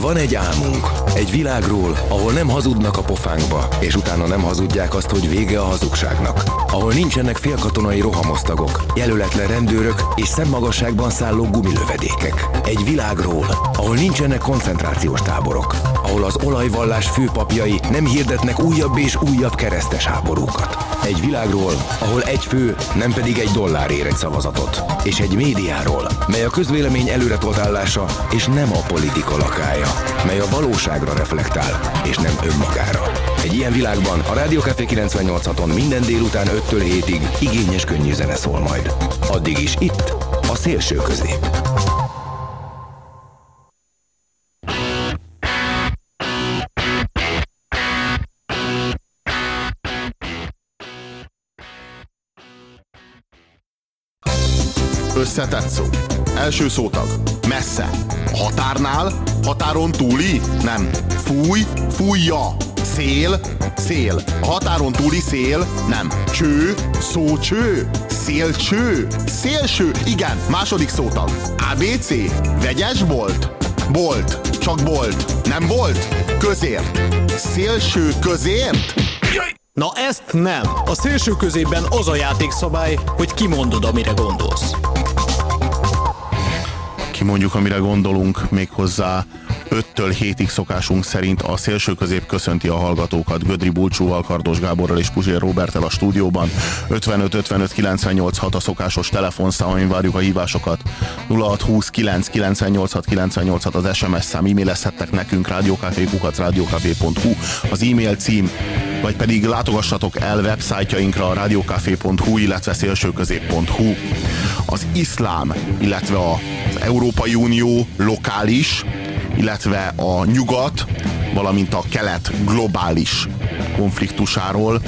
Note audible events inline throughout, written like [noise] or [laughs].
Van egy álmunk, egy világról, ahol nem hazudnak a pofánkba, és utána nem hazudják azt, hogy vége a hazugságnak. Ahol nincsenek félkatonai rohamosztagok, jelöletlen rendőrök és szemmagasságban szálló gumilövedékek. Egy világról, ahol nincsenek koncentrációs táborok, ahol az olajvallás főpapjai nem hirdetnek újabb és újabb keresztes háborúkat. Egy világról, ahol egy fő, nem pedig egy dollár ér egy szavazatot. És egy médiáról, mely a közvélemény előretolt állása, és nem a politika lakája, mely a valóságra reflektál, és nem önmagára. Egy ilyen világban a Rádió Café 98.on minden délután 5-től 7-ig igényes könnyű zene szól majd. Addig is itt, a szélső közép. Összetett szó. Első szótag. Messze. Határnál? Határon túli? Nem. Fúj, fújja. Szél, szél. Határon túli szél? Nem. Cső, szócső. Szélcső, szélső. Igen, második szótag. ABC, vegyes bolt? Bolt, csak bolt. Nem bolt? Közért. Szélső közért? Na ezt nem. A szélső közében az a játékszabály, hogy kimondod, amire gondolsz. Kimondjuk, amire gondolunk, méghozzá 5-től 7-ig szokásunk szerint a szélső közép köszönti a hallgatókat Gödri Bulcsúval, Kardos Gáborral és Puzsér Robertel a stúdióban. 55 55 98 6 a szokásos telefonszám, amin várjuk a hívásokat. 06 20 9 98 6 98 6 az SMS szám, e-mailezhettek nekünk rádiókafé.hu az e-mail cím, vagy pedig látogassatok el websájtjainkra rádiókafé.hu, illetve szélsőközép.hu. Az iszlám, illetve az Európai Unió lokális illetve a nyugat, valamint a kelet globális konfliktusáról,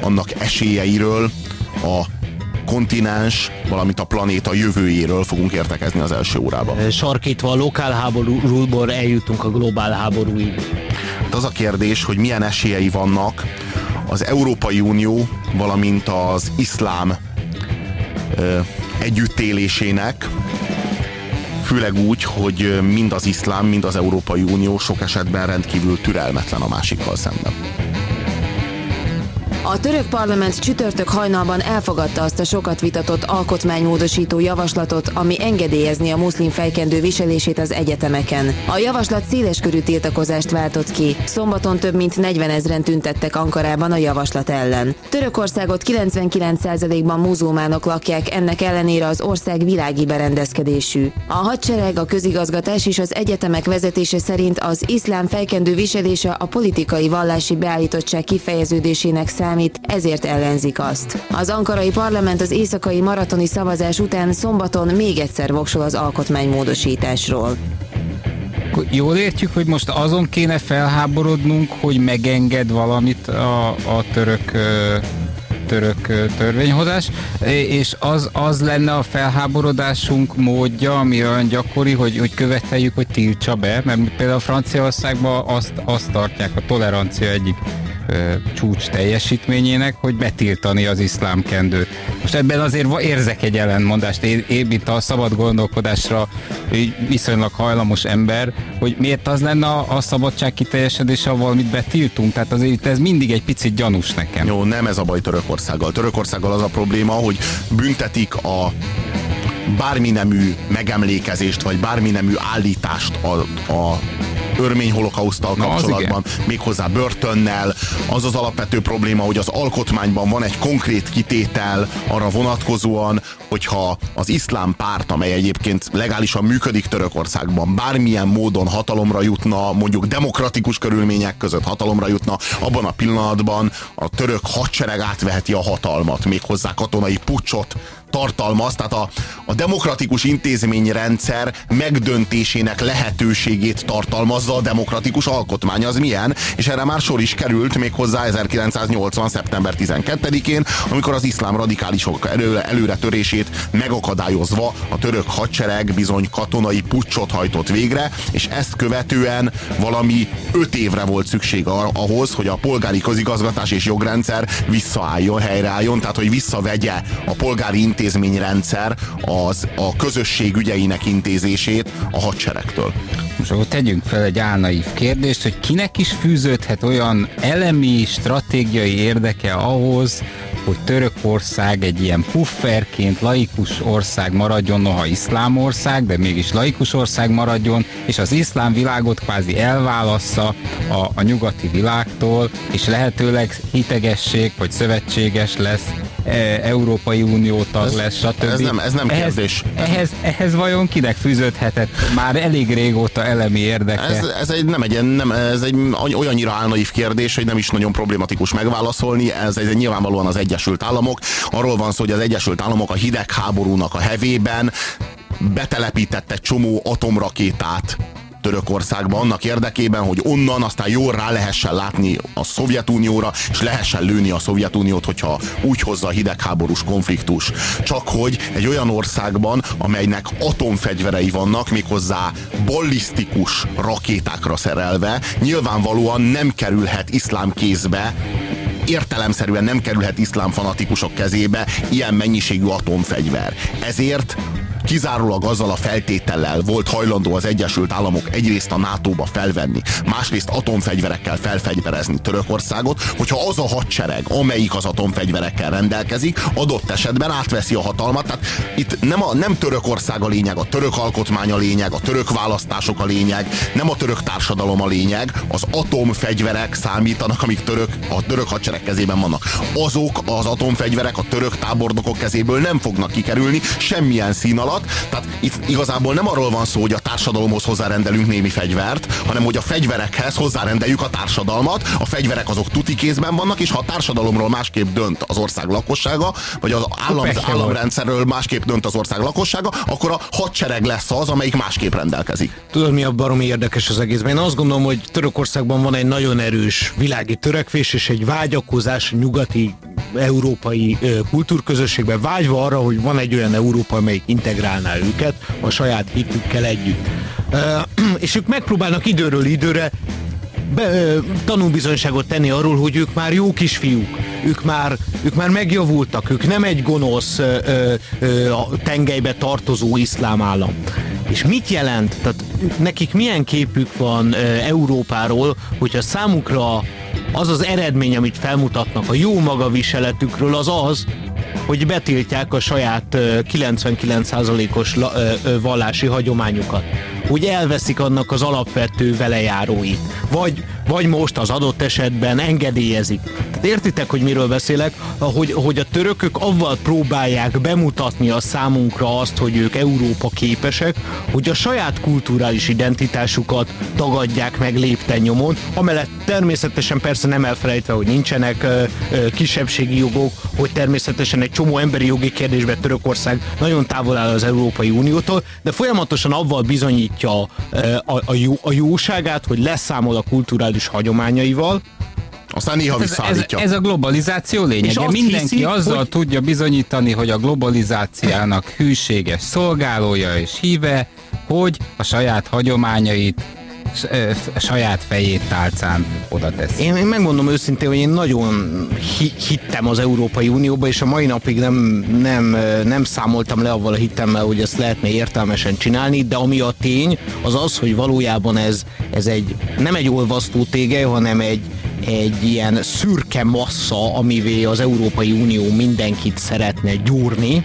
annak esélyeiről, a kontinens, valamint a planéta jövőjéről fogunk értekezni az első órában. Sarkítva a lokál háborúból eljutunk a globál háborúig. Hát az a kérdés, hogy milyen esélyei vannak az Európai Unió, valamint az iszlám ö, együttélésének, főleg úgy, hogy mind az iszlám, mind az Európai Unió sok esetben rendkívül türelmetlen a másikkal szemben. A török parlament csütörtök hajnalban elfogadta azt a sokat vitatott alkotmánymódosító javaslatot, ami engedélyezni a muszlim fejkendő viselését az egyetemeken. A javaslat széleskörű tiltakozást váltott ki. Szombaton több mint 40 ezeren tüntettek Ankarában a javaslat ellen. Törökországot 99%-ban muzulmánok lakják, ennek ellenére az ország világi berendezkedésű. A hadsereg, a közigazgatás és az egyetemek vezetése szerint az iszlám fejkendő viselése a politikai vallási beállítottság kifejeződésének szám számít, ezért ellenzik azt. Az ankarai parlament az éjszakai maratoni szavazás után szombaton még egyszer voksol az alkotmánymódosításról. Jól értjük, hogy most azon kéne felháborodnunk, hogy megenged valamit a, a török török törvényhozás, és az, az lenne a felháborodásunk módja, ami olyan gyakori, hogy, hogy követeljük, hogy tiltsa be, mert például Franciaországban azt, azt tartják a tolerancia egyik csúcs teljesítményének, hogy betiltani az iszlám kendőt. Most ebben azért érzek egy ellentmondást, én, én mint a szabad gondolkodásra viszonylag hajlamos ember, hogy miért az lenne a, a szabadság kiteljesedése, valamit betiltunk, tehát azért ez mindig egy picit gyanús nekem. Jó, nem ez a baj Törökországgal. Törökországgal az a probléma, hogy büntetik a bármi nemű megemlékezést, vagy bármi nemű állítást a, a örmény holokausztal kapcsolatban, méghozzá börtönnel. Az az alapvető probléma, hogy az alkotmányban van egy konkrét kitétel arra vonatkozóan, hogyha az iszlám párt, amely egyébként legálisan működik Törökországban, bármilyen módon hatalomra jutna, mondjuk demokratikus körülmények között hatalomra jutna, abban a pillanatban a török hadsereg átveheti a hatalmat, méghozzá katonai pucsot tartalmaz, tehát a, a demokratikus intézményrendszer megdöntésének lehetőségét tartalmazza a demokratikus alkotmány. Az milyen? És erre már sor is került még hozzá 1980. szeptember 12-én, amikor az iszlám radikálisok elő, előretörését megakadályozva a török hadsereg bizony katonai pucsot hajtott végre, és ezt követően valami öt évre volt szükség ahhoz, hogy a polgári közigazgatás és jogrendszer visszaálljon, helyreálljon, tehát hogy visszavegye a polgári intézményrendszer az a közösség ügyeinek intézését a hadseregtől. Most akkor tegyünk fel egy álnaív kérdést, hogy kinek is fűződhet olyan elemi, stratégiai érdeke ahhoz, hogy Törökország egy ilyen pufferként laikus ország maradjon, noha iszlám ország, de mégis laikus ország maradjon, és az iszlám világot kvázi elválassza a, a nyugati világtól, és lehetőleg hitegessék, vagy szövetséges lesz Európai Unió tag ez, lesz, stb. Ez nem, ez nem ehhez, kérdés. Ehhez, ehhez vajon kinek fűződhetett már elég régóta elemi érdeke? Ez, ez egy, nem egy, nem, ez egy olyannyira álnaív kérdés, hogy nem is nagyon problematikus megválaszolni. Ez, ez nyilvánvalóan az Egyesült Államok. Arról van szó, hogy az Egyesült Államok a hidegháborúnak a hevében betelepített egy csomó atomrakétát Törökországba annak érdekében, hogy onnan aztán jól rá lehessen látni a Szovjetunióra, és lehessen lőni a Szovjetuniót, hogyha úgy hozza a hidegháborús konfliktus. Csak hogy egy olyan országban, amelynek atomfegyverei vannak, méghozzá ballisztikus rakétákra szerelve, nyilvánvalóan nem kerülhet iszlám kézbe értelemszerűen nem kerülhet iszlám fanatikusok kezébe ilyen mennyiségű atomfegyver. Ezért kizárólag azzal a feltétellel volt hajlandó az Egyesült Államok egyrészt a NATO-ba felvenni, másrészt atomfegyverekkel felfegyverezni Törökországot, hogyha az a hadsereg, amelyik az atomfegyverekkel rendelkezik, adott esetben átveszi a hatalmat. Tehát itt nem, a, nem Törökország a lényeg, a török alkotmány a lényeg, a török választások a lényeg, nem a török társadalom a lényeg, az atomfegyverek számítanak, amik török, a török hadsereg kezében vannak. Azok az atomfegyverek a török tábornokok kezéből nem fognak kikerülni semmilyen szín alatt, alatt. Tehát itt igazából nem arról van szó, hogy a társadalomhoz hozzárendelünk némi fegyvert, hanem hogy a fegyverekhez hozzárendeljük a társadalmat. A fegyverek azok tuti kézben vannak, és ha a társadalomról másképp dönt az ország lakossága, vagy az állam, államrendszerről másképp dönt az ország lakossága, akkor a hadsereg lesz az, amelyik másképp rendelkezik. Tudod, mi a baromi érdekes az egészben? Én azt gondolom, hogy Törökországban van egy nagyon erős világi törekvés és egy vágyakozás nyugati európai kultúrközösségben vágyva arra, hogy van egy olyan Európa, amelyik integrálná őket a saját hitükkel együtt. [clears throat] És ők megpróbálnak időről időre be, tanúbizonyságot tenni arról, hogy ők már jó kisfiúk, ők már, ők már megjavultak, ők nem egy gonosz ö, ö, tengelybe tartozó iszlám állam. És mit jelent? Tehát nekik milyen képük van ö, Európáról, hogyha számukra az az eredmény, amit felmutatnak a jó magaviseletükről, az az, hogy betiltják a saját 99%-os vallási hagyományukat. Hogy elveszik annak az alapvető velejáróit. Vagy, vagy most az adott esetben engedélyezik. Értitek, hogy miről beszélek? Hogy, hogy a törökök avval próbálják bemutatni a számunkra azt, hogy ők Európa képesek, hogy a saját kulturális identitásukat tagadják meg lépten nyomon, amellett természetesen persze nem elfelejtve, hogy nincsenek ö, ö, kisebbségi jogok, hogy természetesen egy csomó emberi jogi kérdésben Törökország nagyon távol áll az Európai Uniótól, de folyamatosan avval bizonyítja a, a, a, jó, a jóságát, hogy leszámol a kulturális hagyományaival, aztán néha ez, ez, ez a globalizáció lényege. Mindenki hiszi, azzal hogy... tudja bizonyítani, hogy a globalizációnak hűséges szolgálója és híve, hogy a saját hagyományait saját fejét tálcán oda tesz. Én, én megmondom őszintén, hogy én nagyon hi- hittem az Európai Unióba, és a mai napig nem, nem, nem számoltam le avval a hitemmel, hogy ezt lehetne értelmesen csinálni, de ami a tény, az az, hogy valójában ez, ez egy nem egy olvasztó tége, hanem egy, egy ilyen szürke massza, amivé az Európai Unió mindenkit szeretne gyúrni,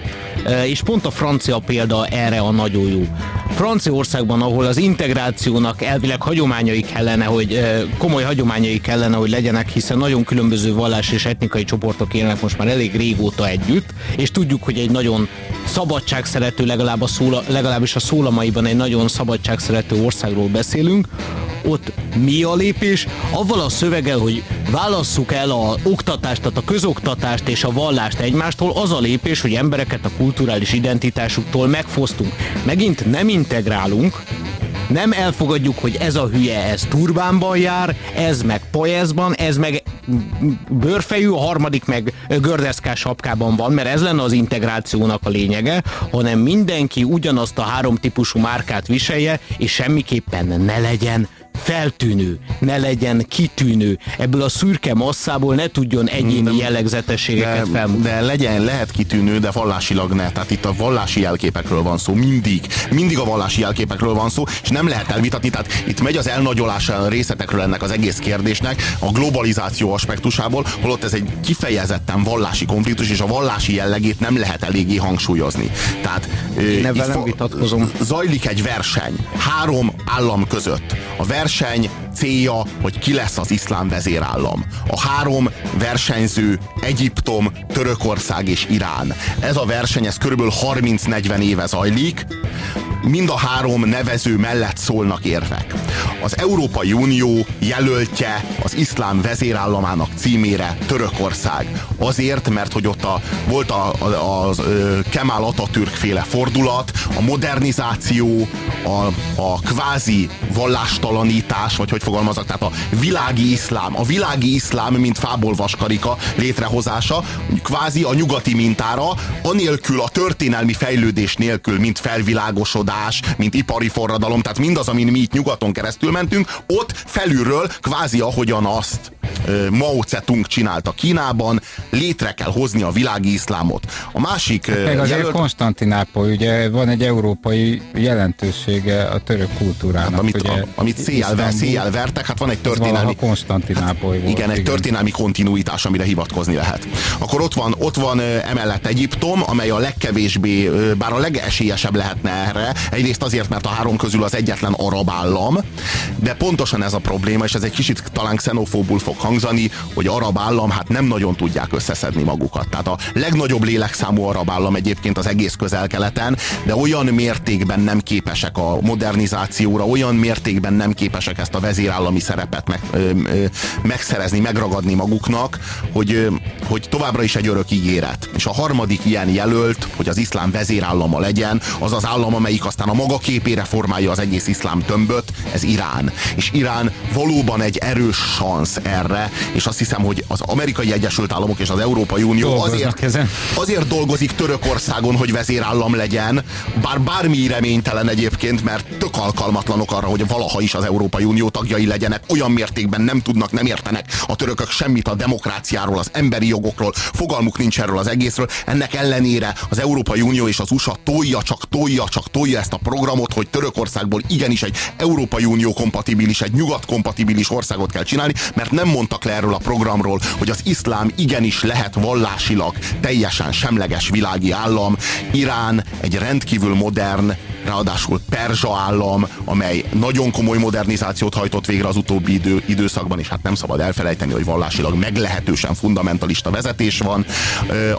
és pont a francia példa erre a nagyon jó. Franciaországban, ahol az integrációnak elvileg hagyományai kellene, hogy komoly hagyományai kellene, hogy legyenek, hiszen nagyon különböző vallás és etnikai csoportok élnek most már elég régóta együtt, és tudjuk, hogy egy nagyon szabadságszerető, legalább a szóla, legalábbis a szólamaiban egy nagyon szabadságszerető országról beszélünk, ott mi a lépés? Avval a szöveggel, hogy válasszuk el a oktatást, tehát a közoktatást és a vallást egymástól, az a lépés, hogy embereket a kulturális identitásuktól megfosztunk. Megint nem integrálunk, nem elfogadjuk, hogy ez a hülye, ez turbánban jár, ez meg pajezban, ez meg bőrfejű, a harmadik meg gördeszkás sapkában van, mert ez lenne az integrációnak a lényege, hanem mindenki ugyanazt a három típusú márkát viselje, és semmiképpen ne legyen feltűnő, ne legyen kitűnő, ebből a szürke masszából ne tudjon egyéni jellegzetességeket de, felmutatni. De legyen, lehet kitűnő, de vallásilag ne. Tehát itt a vallási jelképekről van szó, mindig. Mindig a vallási jelképekről van szó, és nem lehet elvitatni. Tehát itt megy az elnagyolás a részletekről ennek az egész kérdésnek, a globalizáció aspektusából, holott ez egy kifejezetten vallási konfliktus, és a vallási jellegét nem lehet eléggé hangsúlyozni. Tehát Én ebben nem vitatkozom. Zajlik egy verseny három állam között. A verseny verseny célja, hogy ki lesz az iszlám vezérállam. A három versenyző Egyiptom, Törökország és Irán. Ez a verseny, ez körülbelül 30-40 éve zajlik, mind a három nevező mellett szólnak érvek. Az Európai Unió jelöltje az iszlám vezérállamának címére Törökország. Azért, mert hogy ott a, volt a, a, a, Kemal Atatürk féle fordulat, a modernizáció, a, a kvázi vallástalanítás, vagy hogy fogalmazok, tehát a világi iszlám, a világi iszlám, mint fából vaskarika létrehozása, kvázi a nyugati mintára, anélkül a történelmi fejlődés nélkül, mint felvilágosodás, mint ipari forradalom, tehát mindaz, amin mi itt nyugaton keresztül mentünk, ott felülről, kvázi ahogyan azt Mao Zedong csinálta Kínában, létre kell hozni a világi iszlámot. A másik... Meg azért jelölt... Konstantinápoly, ugye van egy európai jelentősége a török kultúrának. Hát, amit, ugye, a, amit széjjel, széjjel vertek, hát van egy történelmi... Konstantinápoly hát, volt, igen, egy igen. történelmi kontinuitás, amire hivatkozni lehet. Akkor ott van, ott van emellett Egyiptom, amely a legkevésbé, bár a legesélyesebb lehetne erre, egyrészt azért, mert a három közül az egyetlen arab állam, de pontosan ez a probléma, és ez egy kicsit talán xenofóbul fog hangzani, hogy arab állam hát nem nagyon tudják összeszedni magukat. Tehát a legnagyobb lélekszámú arab állam egyébként az egész közel-keleten, de olyan mértékben nem képesek a modernizációra, olyan mértékben nem képesek ezt a vezérállami szerepet meg, ö, ö, megszerezni, megragadni maguknak, hogy, ö, hogy továbbra is egy örök ígéret. És a harmadik ilyen jelölt, hogy az iszlám vezérállama legyen, az az állam, amelyik aztán a maga képére formálja az egész iszlám tömböt, ez Irán. És Irán valóban egy erős szansz erre, erre, és azt hiszem, hogy az amerikai Egyesült Államok és az Európai Unió azért, azért dolgozik Törökországon, hogy vezérállam legyen, bár bármi reménytelen egyébként, mert tök alkalmatlanok arra, hogy valaha is az Európai Unió tagjai legyenek, olyan mértékben nem tudnak, nem értenek a törökök semmit a demokráciáról, az emberi jogokról, fogalmuk nincs erről az egészről. Ennek ellenére az Európai Unió és az USA tolja, csak tolja, csak tolja ezt a programot, hogy Törökországból igenis egy Európai Unió kompatibilis, egy nyugat kompatibilis országot kell csinálni, mert nem mond mondtak le erről a programról, hogy az iszlám igenis lehet vallásilag teljesen semleges világi állam. Irán egy rendkívül modern, ráadásul perzsa állam, amely nagyon komoly modernizációt hajtott végre az utóbbi idő, időszakban, és hát nem szabad elfelejteni, hogy vallásilag meglehetősen fundamentalista vezetés van.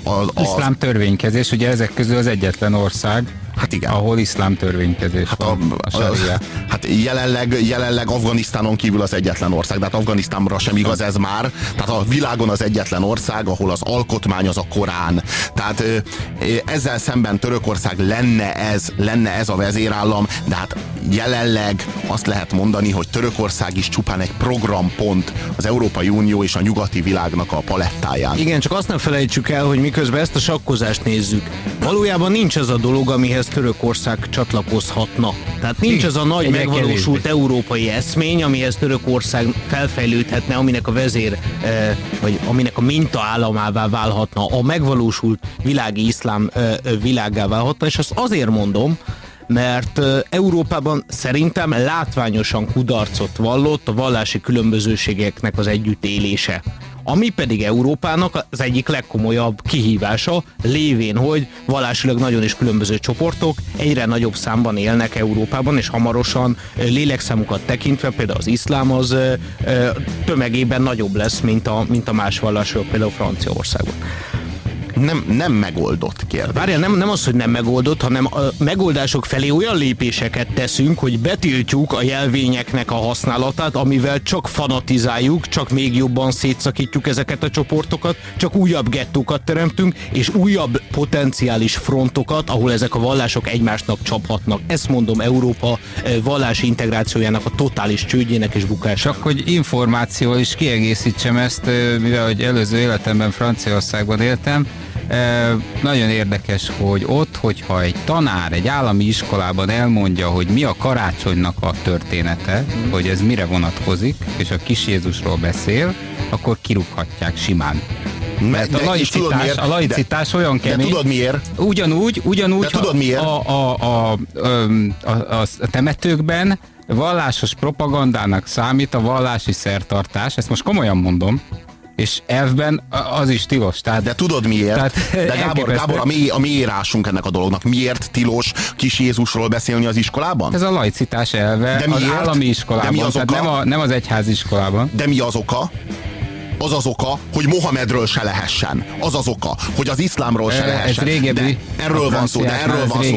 A, a, Iszlám törvénykezés, ugye ezek közül az egyetlen ország, Hát igen. Ahol iszlám törvénykezés hát van. A, a, a, [laughs] hát jelenleg, jelenleg Afganisztánon kívül az egyetlen ország, de hát Afganisztánra sem igaz ez már. Tehát a világon az egyetlen ország, ahol az alkotmány az a Korán. Tehát ezzel szemben Törökország lenne ez, lenne ez a vezérállam, de hát jelenleg azt lehet mondani, hogy Törökország is csupán egy programpont az Európai Unió és a nyugati világnak a palettáján. Igen, csak azt nem felejtsük el, hogy miközben ezt a sakkozást nézzük, valójában nincs ez a dolog, amihez Törökország csatlakozhatna. Tehát nincs ez a nagy Egyre megvalósult kevésbé. európai eszmény, amihez Törökország felfejlődhetne, aminek a vezér, eh, vagy aminek a minta államává válhatna, a megvalósult világi iszlám eh, világá válhatna, és azt azért mondom, mert Európában szerintem látványosan kudarcot vallott a vallási különbözőségeknek az együttélése. Ami pedig Európának az egyik legkomolyabb kihívása, lévén, hogy vallásilag nagyon is különböző csoportok egyre nagyobb számban élnek Európában, és hamarosan lélekszámukat tekintve például az iszlám az tömegében nagyobb lesz, mint a, mint a más vallások, például Franciaországban. Nem, nem megoldott kérdés. Várjál, nem, nem az, hogy nem megoldott, hanem a megoldások felé olyan lépéseket teszünk, hogy betiltjuk a jelvényeknek a használatát, amivel csak fanatizáljuk, csak még jobban szétszakítjuk ezeket a csoportokat, csak újabb gettókat teremtünk, és újabb potenciális frontokat, ahol ezek a vallások egymásnak csaphatnak. Ezt mondom Európa eh, vallási integrációjának a totális csődjének és bukásának. Csak hogy információ is kiegészítsem ezt, ö, mivel hogy előző életemben Franciaországban éltem, nagyon érdekes, hogy ott, hogyha egy tanár egy állami iskolában elmondja, hogy mi a karácsonynak a története, hogy ez mire vonatkozik, és a kis Jézusról beszél, akkor kirúghatják simán. Mert a De- tudod laicitás, miért? a laicitás olyan De kemény. tudod miért? Ugyanúgy, ugyanúgy, De tudod miért? A, a, a, a, a, a temetőkben vallásos propagandának számít a vallási szertartás, ezt most komolyan mondom, és elvben az is tilos. Tehát, De tudod miért? Tehát De Gábor. Gábor a, mély, a mélyírásunk ennek a dolognak. Miért tilos kis Jézusról beszélni az iskolában? ez a laicitás elve De az miért? állami iskolában, De mi az tehát oka? nem, a, nem az egyházi iskolában. De mi az oka? Az az oka, hogy Mohamedről se lehessen. Az az oka, hogy az iszlámról se Ez lehessen. régebbi. De erről van szó, de erről ez van szó.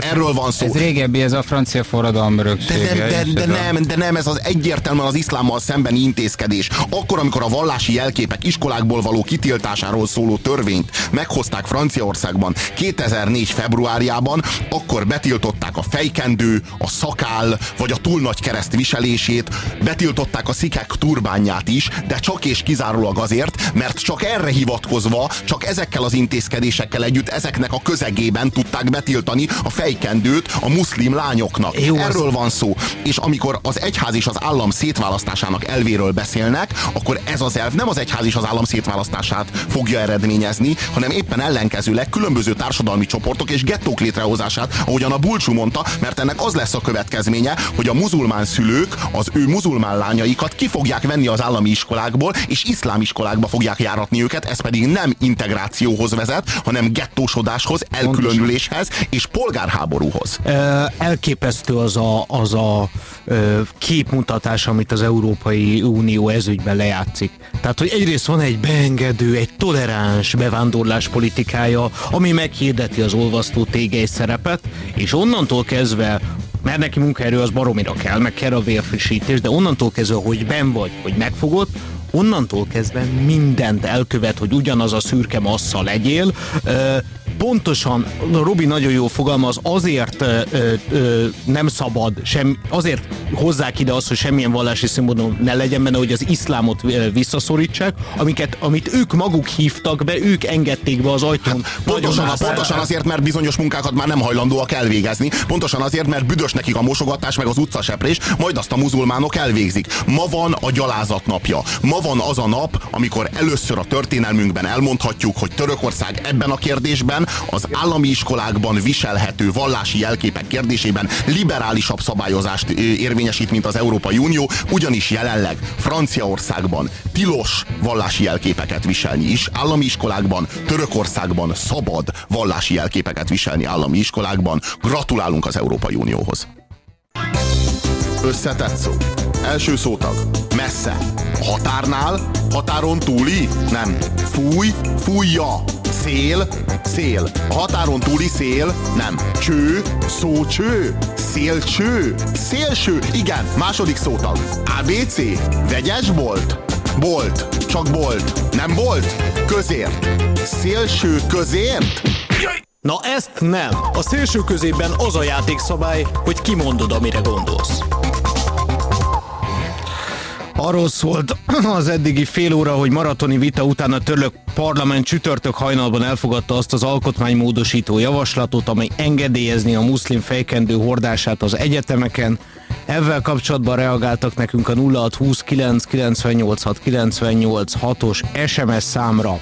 Erről van szó. Ez régebbi, ez a francia forradalom De öröksége. nem, de, de, ez a- nem, de nem, ez az egyértelműen az iszlámmal szembeni intézkedés. Akkor, amikor a vallási jelképek iskolákból való kitiltásáról szóló törvényt meghozták Franciaországban 2004. februárjában, akkor betiltották a fejkendő, a szakál, vagy a túl nagy kereszt viselését, betiltották a szikek turbányát is, de csak és kizárólag azért, mert csak erre hivatkozva, csak ezekkel az intézkedésekkel együtt, ezeknek a közegében tudták betiltani a fejkendőt a muszlim lányoknak. Jó, az- Erről van szó. És amikor az egyház és az állam szétválasztásának elvéről beszélnek, akkor ez az elv nem az egyház és az állam szétválasztását fogja eredményezni, hanem éppen ellenkezőleg különböző társadalmi csoportok és gettók létrehozását, ahogyan a Bulcsú mondta, mert ennek az lesz a következménye, hogy a muzulmán szülők az ő muzulmán lányaikat ki fogják venni az állami iskolákból, és iszlám iskolákba fogják járatni őket, ez pedig nem integrációhoz vezet, hanem gettósodáshoz, elkülönüléshez és polgárháborúhoz. Elképesztő az a, az a képmutatás, amit az Európai Unió ezügyben lejátszik. Tehát, hogy egyrészt van egy beengedő, egy toleráns bevándorlás politikája, ami meghirdeti az olvasztó tégely szerepet, és onnantól kezdve mert neki munkaerő az baromira kell, meg kell a vérfrissítés, de onnantól kezdve, hogy ben vagy, hogy megfogod, onnantól kezdve mindent elkövet, hogy ugyanaz a szürke massza legyél. Pontosan, Robi nagyon jó fogalmaz, azért ö, ö, nem szabad, sem, azért hozzák ide azt, hogy semmilyen vallási szimbólum ne legyen benne, hogy az iszlámot visszaszorítsák, amiket, amit ők maguk hívtak be, ők engedték be az ajtón. Pontosan, Nagyon pontosan azért, mert bizonyos munkákat már nem hajlandóak elvégezni. Pontosan azért, mert büdös nekik a mosogatás, meg az utcaseprés, majd azt a muzulmánok elvégzik. Ma van a gyalázat napja. Ma van az a nap, amikor először a történelmünkben elmondhatjuk, hogy Törökország ebben a kérdésben az állami iskolákban viselhető vallási jelképek kérdésében liberálisabb szabályozást érvényesít, mint az Európai Unió, ugyanis jelenleg Franciaországban tilos vallási jelképeket viselni is, állami iskolákban, Törökországban szabad vallási jelképeket viselni állami iskolákban. Gratulálunk az Európai Unióhoz. Összetett szó. Első szótag. Messze. Határnál? Határon túli? Nem. Fúj? Fújja. Szél? Szél. A határon túli szél? Nem. Cső? Szócső? Szélcső? Szélső? Igen. Második szótag. ABC? Vegyes bolt? Bolt. Csak bolt. Nem bolt? Közért. Szélső közért? Na ezt nem. A szélső közében az a játékszabály, hogy kimondod, amire gondolsz. Arról szólt [clears throat] az eddigi fél óra, hogy maratoni vita után a török parlament csütörtök hajnalban elfogadta azt az alkotmánymódosító javaslatot, amely engedélyezni a muszlim fejkendő hordását az egyetemeken. Ezzel kapcsolatban reagáltak nekünk a 0629 986 986-os SMS számra.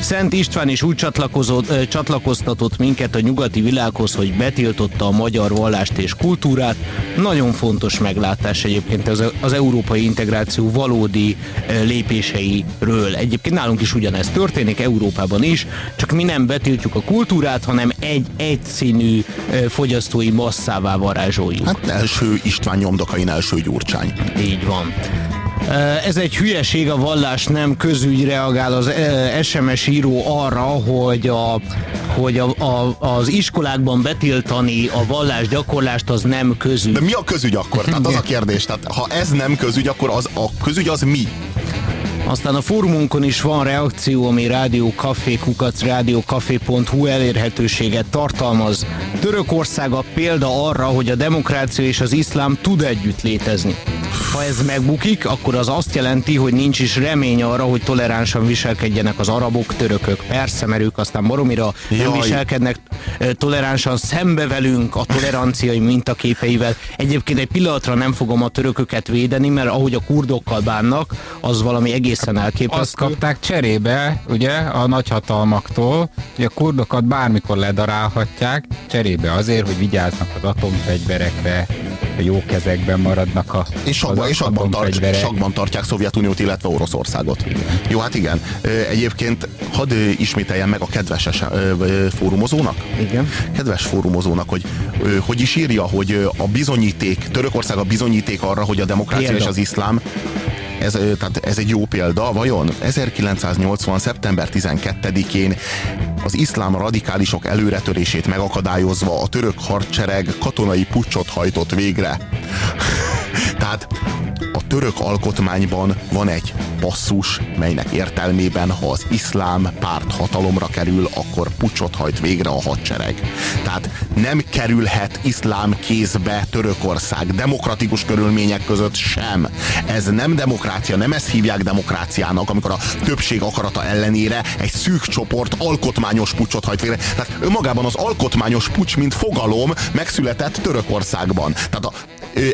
Szent István is úgy csatlakozott, csatlakoztatott minket a nyugati világhoz, hogy betiltotta a magyar vallást és kultúrát. Nagyon fontos meglátás egyébként az, az európai integráció valódi lépéseiről. Egyébként nálunk is ugyanez történik, Európában is, csak mi nem betiltjuk a kultúrát, hanem egy egyszínű fogyasztói masszává varázsoljuk. Hát első István nyomdokain első gyurcsány. Így van. Ez egy hülyeség, a vallás nem közügy reagál az SMS író arra, hogy, a, hogy a, a, az iskolákban betiltani a vallás gyakorlást az nem közügy. De mi a közügy akkor? Tehát az a kérdés. Tehát ha ez nem közügy, akkor az, a közügy az mi? Aztán a fórumunkon is van reakció, ami Rádió Café, kukac rádiókafé.hu elérhetőséget tartalmaz. Törökország a példa arra, hogy a demokrácia és az iszlám tud együtt létezni. Ha ez megbukik, akkor az azt jelenti, hogy nincs is remény arra, hogy toleránsan viselkedjenek az arabok, törökök. Persze, mert ők aztán boromira nem viselkednek toleránsan szembe velünk a toleranciai mintaképeivel. Egyébként egy pillanatra nem fogom a törököket védeni, mert ahogy a kurdokkal bánnak, az valami egészen elképesztő. Azt kapták cserébe, ugye, a nagyhatalmaktól, hogy a kurdokat bármikor ledarálhatják, cserébe azért, hogy vigyáznak az atomfegyverekre, jó kezekben maradnak a és sakban, és sakban, tart, sakban tartják Szovjetuniót, illetve Oroszországot. Jó, hát igen. Egyébként hadd ismételjem meg a kedves fórumozónak. Igen. Kedves fórumozónak, hogy hogy is írja, hogy a bizonyíték, Törökország a bizonyíték arra, hogy a demokrácia Példa. és az iszlám ez, tehát ez egy jó példa, vajon? 1980. szeptember 12-én az iszlám radikálisok előretörését megakadályozva a török hadsereg katonai pucsot hajtott végre. [laughs] tehát török alkotmányban van egy passzus, melynek értelmében, ha az iszlám párt hatalomra kerül, akkor pucsot hajt végre a hadsereg. Tehát nem kerülhet iszlám kézbe Törökország demokratikus körülmények között sem. Ez nem demokrácia, nem ezt hívják demokráciának, amikor a többség akarata ellenére egy szűk csoport alkotmányos pucsot hajt végre. Tehát önmagában az alkotmányos pucs, mint fogalom megszületett Törökországban. Tehát a,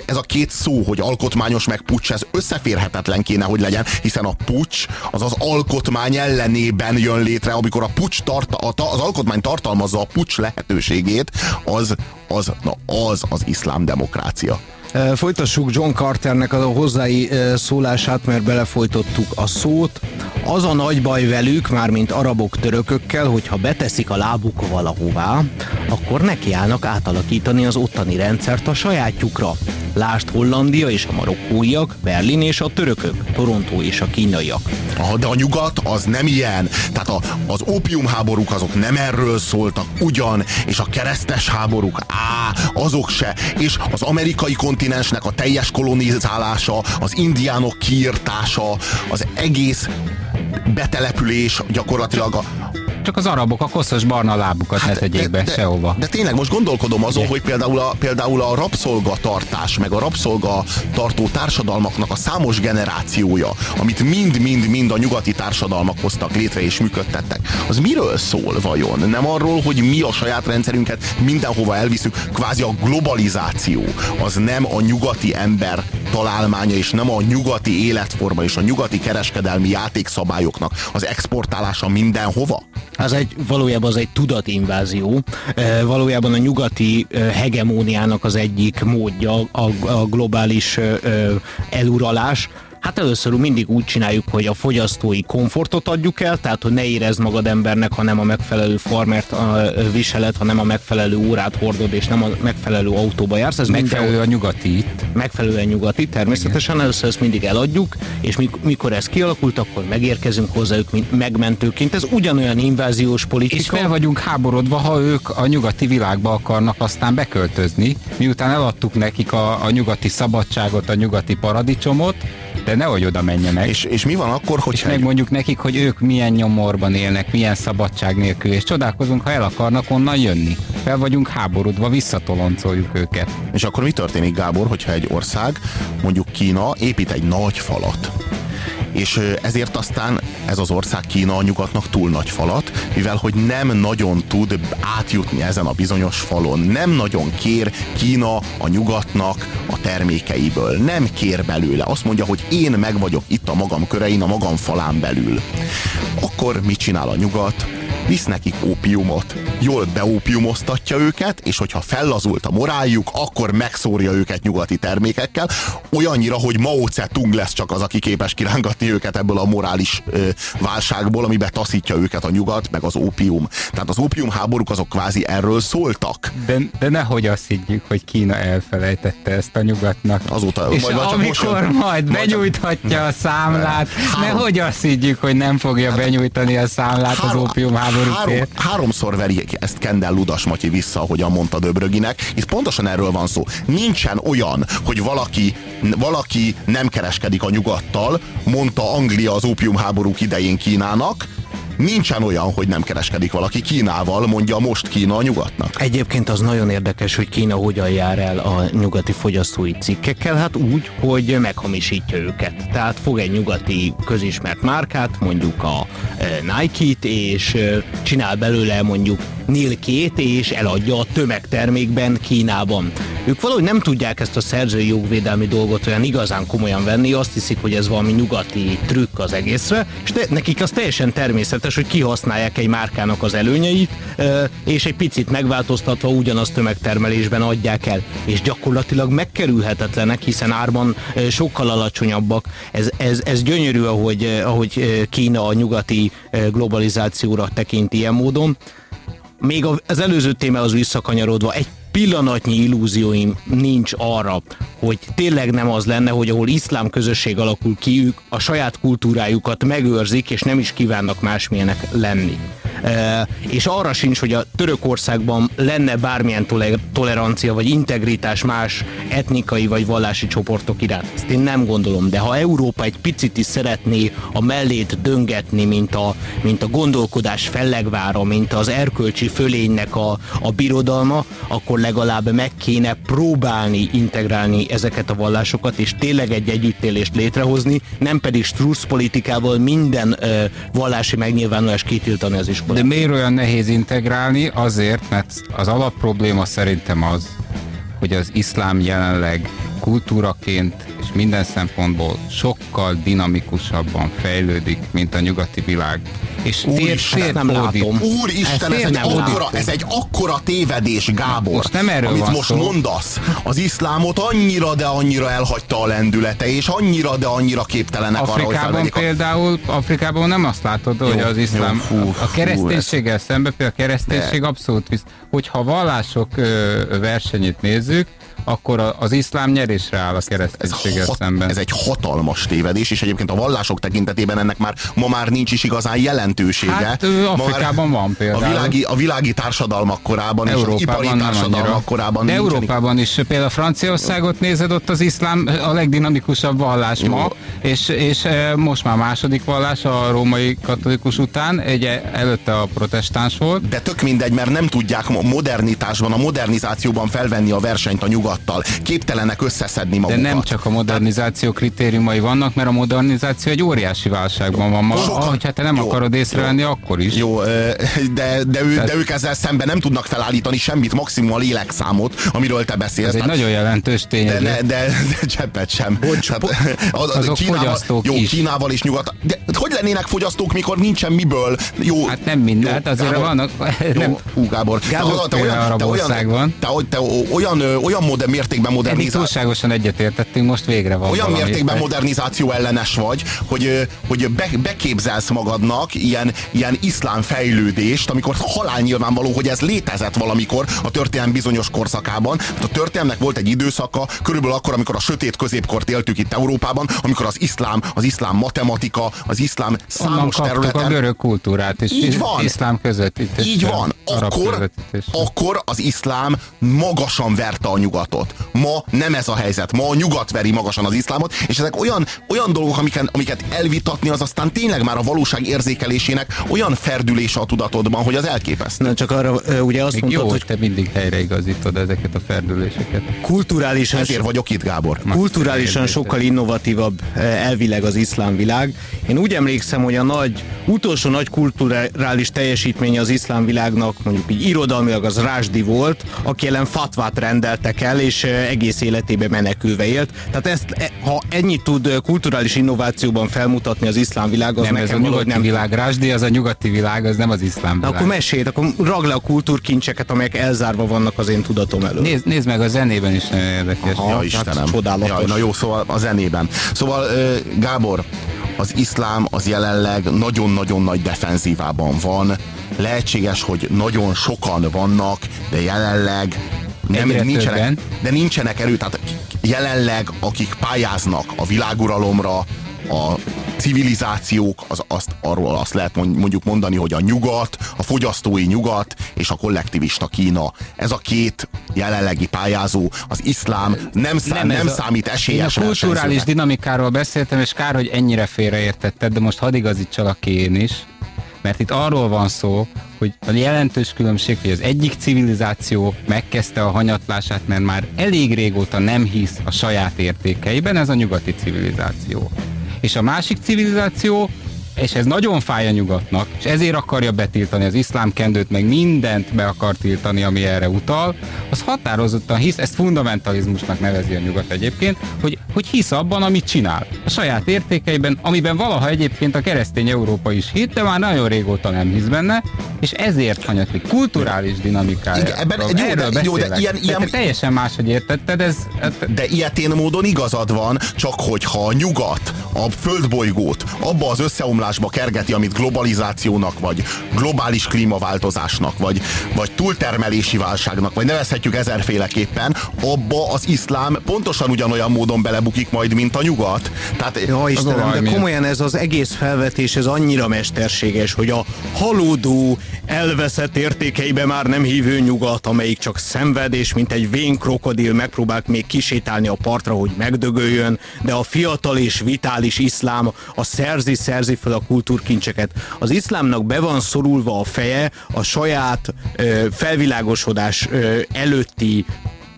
ez a két szó, hogy alkotmányos meg pucs, ez összeférhetetlen kéne, hogy legyen, hiszen a pucs az az alkotmány ellenében jön létre, amikor a pucs tart, az alkotmány tartalmazza a pucs lehetőségét, az az, na, az, az iszlám demokrácia. Folytassuk John Carternek a hozzái szólását, mert belefolytottuk a szót. Az a nagy baj velük, mármint arabok törökökkel, hogyha beteszik a lábuk valahová, akkor nekiállnak átalakítani az ottani rendszert a sajátjukra. Lást Hollandia és a marokkóiak, Berlin és a törökök, Toronto és a kínaiak. Aha, de a nyugat az nem ilyen. Tehát a, az ópiumháborúk azok nem erről szóltak ugyan, és a keresztes háborúk, á, azok se. És az amerikai kontinensnek a teljes kolonizálása, az indiánok kiirtása, az egész betelepülés gyakorlatilag a, csak az arabok a koszos barna lábukat hát, ne tegyék be de, sehova. De tényleg most gondolkodom azon, hogy például a, például a rabszolgatartás, meg a rabszolga tartó társadalmaknak a számos generációja, amit mind-mind-mind a nyugati társadalmak hoztak létre és működtettek, az miről szól vajon? Nem arról, hogy mi a saját rendszerünket mindenhova elviszünk, kvázi a globalizáció, az nem a nyugati ember találmánya, és nem a nyugati életforma és a nyugati kereskedelmi játékszabályoknak az exportálása mindenhova? Az egy, valójában az egy tudatinvázió. E, valójában a nyugati e, hegemóniának az egyik módja a, a globális e, eluralás, Hát először mindig úgy csináljuk, hogy a fogyasztói komfortot adjuk el, tehát hogy ne érezd magad embernek, hanem a megfelelő farmert a viselet, hanem a megfelelő órát hordod, és nem a megfelelő autóba jársz. Ez megfelelő minden, a nyugati itt. Megfelelően nyugati, természetesen Igen. először ezt mindig eladjuk, és mikor ez kialakult, akkor megérkezünk hozzájuk mint megmentőként. Ez ugyanolyan inváziós politika. És fel vagyunk háborodva, ha ők a nyugati világba akarnak aztán beköltözni, miután eladtuk nekik a, a nyugati szabadságot, a nyugati paradicsomot, de nehogy oda menjenek. És, és mi van akkor, hogy... És megmondjuk nekik, hogy ők milyen nyomorban élnek, milyen szabadság nélkül, és csodálkozunk, ha el akarnak onnan jönni. Fel vagyunk háborodva, visszatoloncoljuk őket. És akkor mi történik, Gábor, hogyha egy ország, mondjuk Kína, épít egy nagy falat, és ezért aztán ez az ország Kína a nyugatnak túl nagy falat, mivel hogy nem nagyon tud átjutni ezen a bizonyos falon. Nem nagyon kér Kína a nyugatnak a termékeiből. Nem kér belőle. Azt mondja, hogy én meg vagyok itt a magam körein, a magam falán belül. Akkor mit csinál a nyugat? Visz nekik ópiumot, jól beópiumoztatja őket, és hogyha fellazult a moráljuk, akkor megszórja őket nyugati termékekkel, olyannyira, hogy Mao Zedong lesz csak az, aki képes kirángatni őket ebből a morális ö, válságból, amibe taszítja őket a nyugat, meg az ópium. Tehát az ópium háborúk azok kvázi erről szóltak. De, de nehogy azt higgyük, hogy Kína elfelejtette ezt a nyugatnak. Azóta, és majd, majd amikor most, majd benyújthatja a számlát, nehogy azt higgyük, hogy nem fogja benyújtani a számlát az ópium háború három, háromszor veri ezt Kendall Ludas Matyi vissza, ahogyan mondta Döbröginek. Itt pontosan erről van szó. Nincsen olyan, hogy valaki, valaki nem kereskedik a nyugattal, mondta Anglia az ópium háborúk idején Kínának, Nincsen olyan, hogy nem kereskedik valaki Kínával, mondja most Kína a nyugatnak. Egyébként az nagyon érdekes, hogy Kína hogyan jár el a nyugati fogyasztói cikkekkel, hát úgy, hogy meghamisítja őket. Tehát fog egy nyugati közismert márkát, mondjuk a e, Nike-t, és e, csinál belőle mondjuk Nilkét, és eladja a tömegtermékben Kínában. Ők valahogy nem tudják ezt a szerzői jogvédelmi dolgot olyan igazán komolyan venni, azt hiszik, hogy ez valami nyugati trükk az egészre, és de, nekik az teljesen természetes, fontos, hogy kihasználják egy márkának az előnyeit, és egy picit megváltoztatva ugyanazt tömegtermelésben adják el. És gyakorlatilag megkerülhetetlenek, hiszen árban sokkal alacsonyabbak. Ez, ez, ez gyönyörű, ahogy, ahogy Kína a nyugati globalizációra tekint ilyen módon. Még az előző témához visszakanyarodva, egy pillanatnyi illúzióim nincs arra, hogy tényleg nem az lenne, hogy ahol iszlám közösség alakul ki, ők a saját kultúrájukat megőrzik, és nem is kívánnak másmilyenek lenni. E, és arra sincs, hogy a Törökországban lenne bármilyen toler- tolerancia vagy integritás más etnikai vagy vallási csoportok iránt. Ezt én nem gondolom, de ha Európa egy picit is szeretné a mellét döngetni, mint a, mint a gondolkodás fellegvára, mint az erkölcsi fölénynek a, a birodalma, akkor legalább meg kéne próbálni integrálni ezeket a vallásokat, és tényleg egy együttélést létrehozni, nem pedig strusz politikával minden ö, vallási megnyilvánulást kitiltani az iskolában. De miért olyan nehéz integrálni? Azért, mert az alapprobléma szerintem az, hogy az iszlám jelenleg kultúraként és minden szempontból sokkal dinamikusabban fejlődik, mint a nyugati világ. És Úristen, tér, nem látom. Úristen, ez, ez, egy akkora, ez egy akkora tévedés, Gábor. Most nem erről amit most szó. mondasz. Az iszlámot annyira, de annyira elhagyta a lendülete, és annyira, de annyira képtelenek Afrikában arra, hogy például, Afrikában nem azt látod, jó, hogy az iszlám, jó, fú, a kereszténységgel szemben, például a kereszténység de. abszolút visz. Hogyha vallások ö, versenyét nézzük, akkor az iszlám nyerésre áll a kereszténységgel szemben. Ez egy hatalmas tévedés, és egyébként a vallások tekintetében ennek már ma már nincs is igazán jelentősége. Hát Afrikában van például. A világi, a világi társadalmak korában Európában és ipari társadalmak korában De Európában is, például Franciaországot nézed, ott az iszlám a legdinamikusabb vallás Jó. ma, és, és most már második vallás a római katolikus után, egy előtte a protestáns volt. De tök mindegy, mert nem tudják modernitásban, a modernizációban felvenni a versenyt a nyugattal. Képtelenek összeszedni magukat. De nem csak a modernizáció kritériumai vannak, mert a modernizáció egy óriási válságban van ma. Sokan, hogyha te nem jó, akarod észrevenni, jó, akkor is. Jó, de, de, ő, de ők ezzel szemben nem tudnak felállítani semmit, maximum a lélekszámot, amiről te beszélsz. Ez egy Tehát, nagyon jelentős tény. De, de, de, de cseppet sem. Bocs, hát, az, azok Kínával, fogyasztók jó, is. Kínával és nyugat. De hogy lennének fogyasztók, mikor nincsen miből? Jó, hát nem minden, hát azért Gábor, vannak. Jó, nem, hú, Gábor. Gábor te, olyan, te, olyan, te, te, olyan, olyan moder, mértékben modernizál. túlságosan egyetértettünk, most végre van Olyan valami, mértékben modernizáció ellenes vagy, hogy, hogy be, beképzelsz magadnak ilyen, ilyen iszlám fejlődést, amikor halál nyilvánvaló, hogy ez létezett valamikor a történelem bizonyos korszakában. Hát a történelmnek volt egy időszaka, körülbelül akkor, amikor a sötét középkort éltük itt Európában, amikor az iszlám, az iszlám matematika, az iszlám számos területen. a görög kultúrát és így van. iszlám közvetítés. Így van. Akkor, akkor az iszlám magasan verte a nyugatot. Ma nem ez a helyzet. Ma a nyugat veri magasan az iszlámot, és ezek olyan, olyan dolgok, amiket, amiket elvitatni, az aztán tényleg már a valóság érzékelésének olyan ferdülése a tudatodban, hogy az elképesztő. Na, csak arra ugye azt Még mondtad, jó, hogy te mindig helyreigazítod ezeket a ferdüléseket. kulturálisan, Ezért vagyok itt, Gábor. kulturálisan sokkal innovatívabb elvileg az iszlám világ. Én úgy emlékszem, hogy a nagy utolsó nagy kulturális teljesítménye az iszlám világnak, mondjuk így irodalmilag az Rásdi volt, aki ellen fatvát rendeltek el, és egész életében menekülve élt. Tehát ezt, e, ha ennyit tud kulturális innovációban felmutatni az iszlám világ, az nem, nekem ez a nyugati nem világ. Rásdi az a nyugati világ, az nem az iszlám Na, világ. akkor mesélj, akkor ragd le a kultúrkincseket, amelyek elzárva vannak az én tudatom előtt. Nézd, nézd meg, a zenében is nagyon érdekes. Aha. Ja, hát Istenem. csodálatos. Ja, na jó, szóval a zenében. Szóval Gábor, az iszlám az jelenleg nagyon-nagyon nagy defenzívában van. Lehetséges, hogy nagyon sokan vannak, de jelenleg nem, Egyre nincsenek, többen. de nincsenek erő, tehát jelenleg akik pályáznak a világuralomra, a civilizációk, az, azt, arról azt lehet mond- mondjuk mondani, hogy a nyugat, a fogyasztói nyugat és a kollektivista Kína. Ez a két jelenlegi pályázó, az iszlám nem, szám, nem, nem a- számít Én a esélyes kulturális versenyzőnek. dinamikáról beszéltem, és kár, hogy ennyire félreértetted, de most hadd igazítsalak ki én is. Mert itt arról van szó, hogy a jelentős különbség, hogy az egyik civilizáció megkezdte a hanyatlását, mert már elég régóta nem hisz a saját értékeiben, ez a nyugati civilizáció. És a másik civilizáció és ez nagyon fáj a nyugatnak, és ezért akarja betiltani az iszlám kendőt, meg mindent be akar tiltani, ami erre utal, az határozottan hisz, ezt fundamentalizmusnak nevezi a nyugat egyébként, hogy, hogy hisz abban, amit csinál. A saját értékeiben, amiben valaha egyébként a keresztény Európa is hitt, de már nagyon régóta nem hisz benne, és ezért hanyatlik kulturális dinamikája. Igen, ebben- jó, de- Erről jó, de ilyen- De ilyen- te teljesen máshogy értetted, ez, De ilyetén módon igazad van, csak hogyha a nyugat a földbolygót abba az összeomlásba kergeti, amit globalizációnak, vagy globális klímaváltozásnak, vagy, vagy túltermelési válságnak, vagy nevezhetjük ezerféleképpen, abba az iszlám pontosan ugyanolyan módon belebukik majd, mint a nyugat. Tehát Ja, Istenem, de komolyan ez az egész felvetés, ez annyira mesterséges, hogy a halódó, elveszett értékeibe már nem hívő nyugat, amelyik csak szenved, és mint egy vén krokodil megpróbál még kisétálni a partra, hogy megdögöljön, de a fiatal és vitális iszlám a szerzi, szerzi fel a kultúrkincseket. Az iszlámnak be van szorulva a feje a saját ö, felvilágosodás ö, előtti